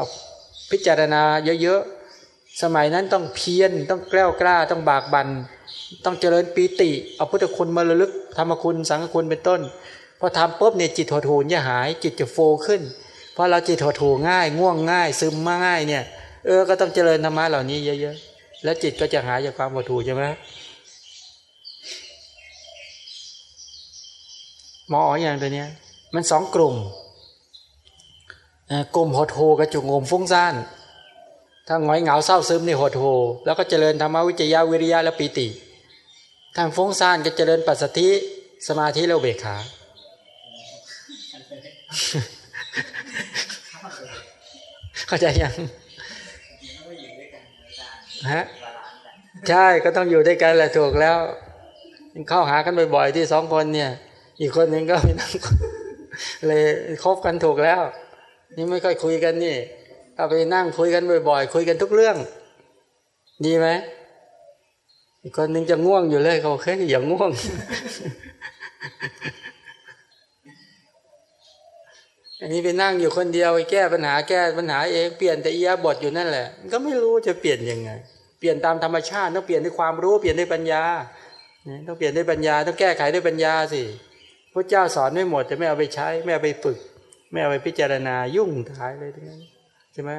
[SPEAKER 1] พิจารณาเยอะๆ สมัยนั้นต้องเพียรต้องแกล้วกล้าต้องบากบันต้องเจริญปีติ เอาพุทธคุณมาระลึกธรรมคุณสังฆคุณเป็นต้นพอทำปุ๊บเนี่ยจิตหดหูจะหาย จิตจะโฟขึ้นเพราะเราจิตหดหูง่าย ง่วงง่าย ซึมมาง่ายเนี่ยเออก็ต้องเจริญธรรมะเหล่านี้เยอะๆ แล้วจิตก็จะหายจากความหดหู่ใช่ไหมมออย่างตัวเนี้ย มันสองกลุ่มกลุ่มหดหูกับจุงมฟุ้งซ่านถ้าหงอยเหงาเศร้าซึมในหดหูแล้วก็เจริญธรรมวิจยาวิริยะและปีติทางฟุ้งซ่านก็เจริญปัสสธิสมาธิแล้วเบกขาเข้าใจยัง ฮะใช่ก็ต้องอยู่ด้วยกันแหละถูกแล้วเข้าหากันบ่อยๆที่สองคนเนี่ย อีกคนหนึ่งก็ไม่นั่งเลยคบกันถูกแล้ว นี่ไม่ค่อยคุยกันนี่เอาไปนั่งคุยกันบ่อยๆคุยกันทุกเรื่อง ดีไหมอีกคนหนึ่งจะง่วงอยู่เลยเขาแค่อย่างง่วงอันนี้ไปนั่งอยู่คนเดียวไปแก้ปัญหาแก้ปัญหาเองเปลี่ยนแต่อียาบทอยู่นั่นแหละ ก็ไม่รู้จะเปลี่ยนยังไง เปลี่ยนตามธรรมชาติต้องเปลี่ยนด้วยความรู้เปลี่ยนด้วยปัญญาต้องเปลี่ยนด้วยปัญญาต้องแก้ไขด้วยปัญญาสิพระเจ้าสอนไม่หมดแต่ไม่เอาไปใช้ไม่เอาไปฝึก ไม่เอาไปพิจารณายุ่งท้ายเลยทั้งนั้นใช่ไหม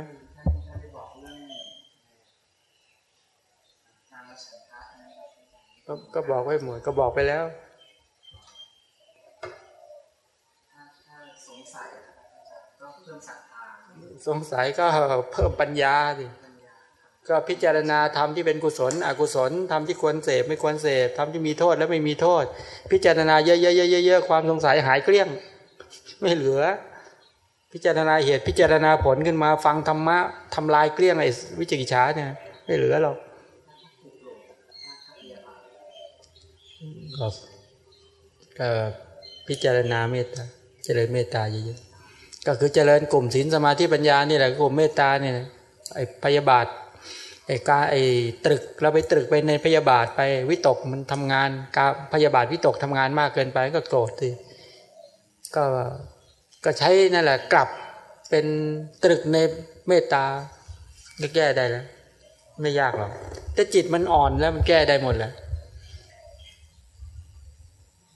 [SPEAKER 1] ก็บอกไว้หมดก็บอกไปแล้วสงสัยก็เพิ่มปัญญาสิ ก็พิจารณาธรรมที่เป็นกุศล อกุศลธรรมที่ควรเสพไม่ควรเสพธรรมที่มีโทษและไม่มีโทษ พิจารณาเยอะๆๆๆความสงสัยหายเกลี้ยง ไม่เหลือ พิจารณาเหตุพิจารณาผลขึ้นมาฟังธรรมะทำลายเกลี้ยงไอ้วิจิกิจฉาเนี่ยไม่เหลือหรอกก็ก็พิจารณาเมตตาเจริญเมตตาเยอะๆก็คือเจริญกลุ่มศีลสมาธิปัญญานี่แหละกลุ่มเมตตาเนี่ยไอ้พยาบาท ไอ้กาไอ้ตรึกเราไปตรึกไปในพยาบาทไปวิตกมันทำงานกาพยาบาทวิตกทำงานมากเกินไปก็โกรธสิก็ก็ใช้นั่นแหละกลับเป็นตรึกในเมตตาก็แก้ได้แล้วไม่ยากหรอกแต่จิตมันอ่อนแล้วมันแก้ได้หมดแล้ว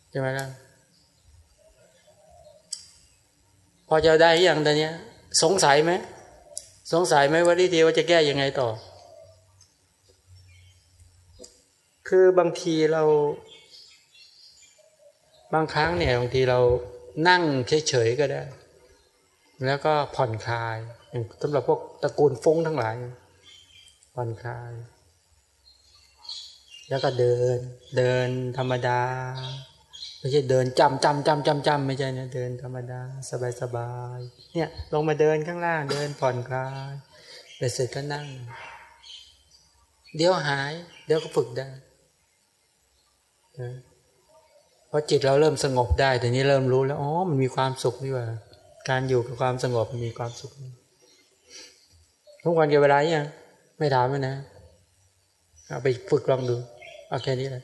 [SPEAKER 1] ใช่ไหมล่ะพอจะได้อย่างตอนนี้สงสัยไหมสงสัยไหมว่าทีทีว่าจะแก้ยังไงต่อ คือบางทีเรา บางครั้งเนี่ยบางทีเรานั่งเฉยๆก็ได้ แล้วก็ผ่อนคลายอย่างสำหรับพวกตระกูลฟุ้งทั้งหลาย ผ่อนคลาย แล้วก็เดิน เดินธรรมดาไม่ใช่เดินจำจำจำจำจำไม่ใช่นะเดินธรรมดา สบายสบายเนี่ยลงมาเดินข้างล่าง เดินผ่อนคลายเสร็จก็นั่ง เดี๋ยวหาย เดี๋ยวก็ฝึกได้ เพราะจิตเราเริ่มสงบได้แต่นี้เริ่มรู้แล้วอ๋อมันมีความสุขนี่ว่า การอยู่กับความสงบมันมีความสุขทุกวันเกี่ยวเวลายังไม่ถามนะเอาไปฝึกลองดูเอาแค่นี้แหละ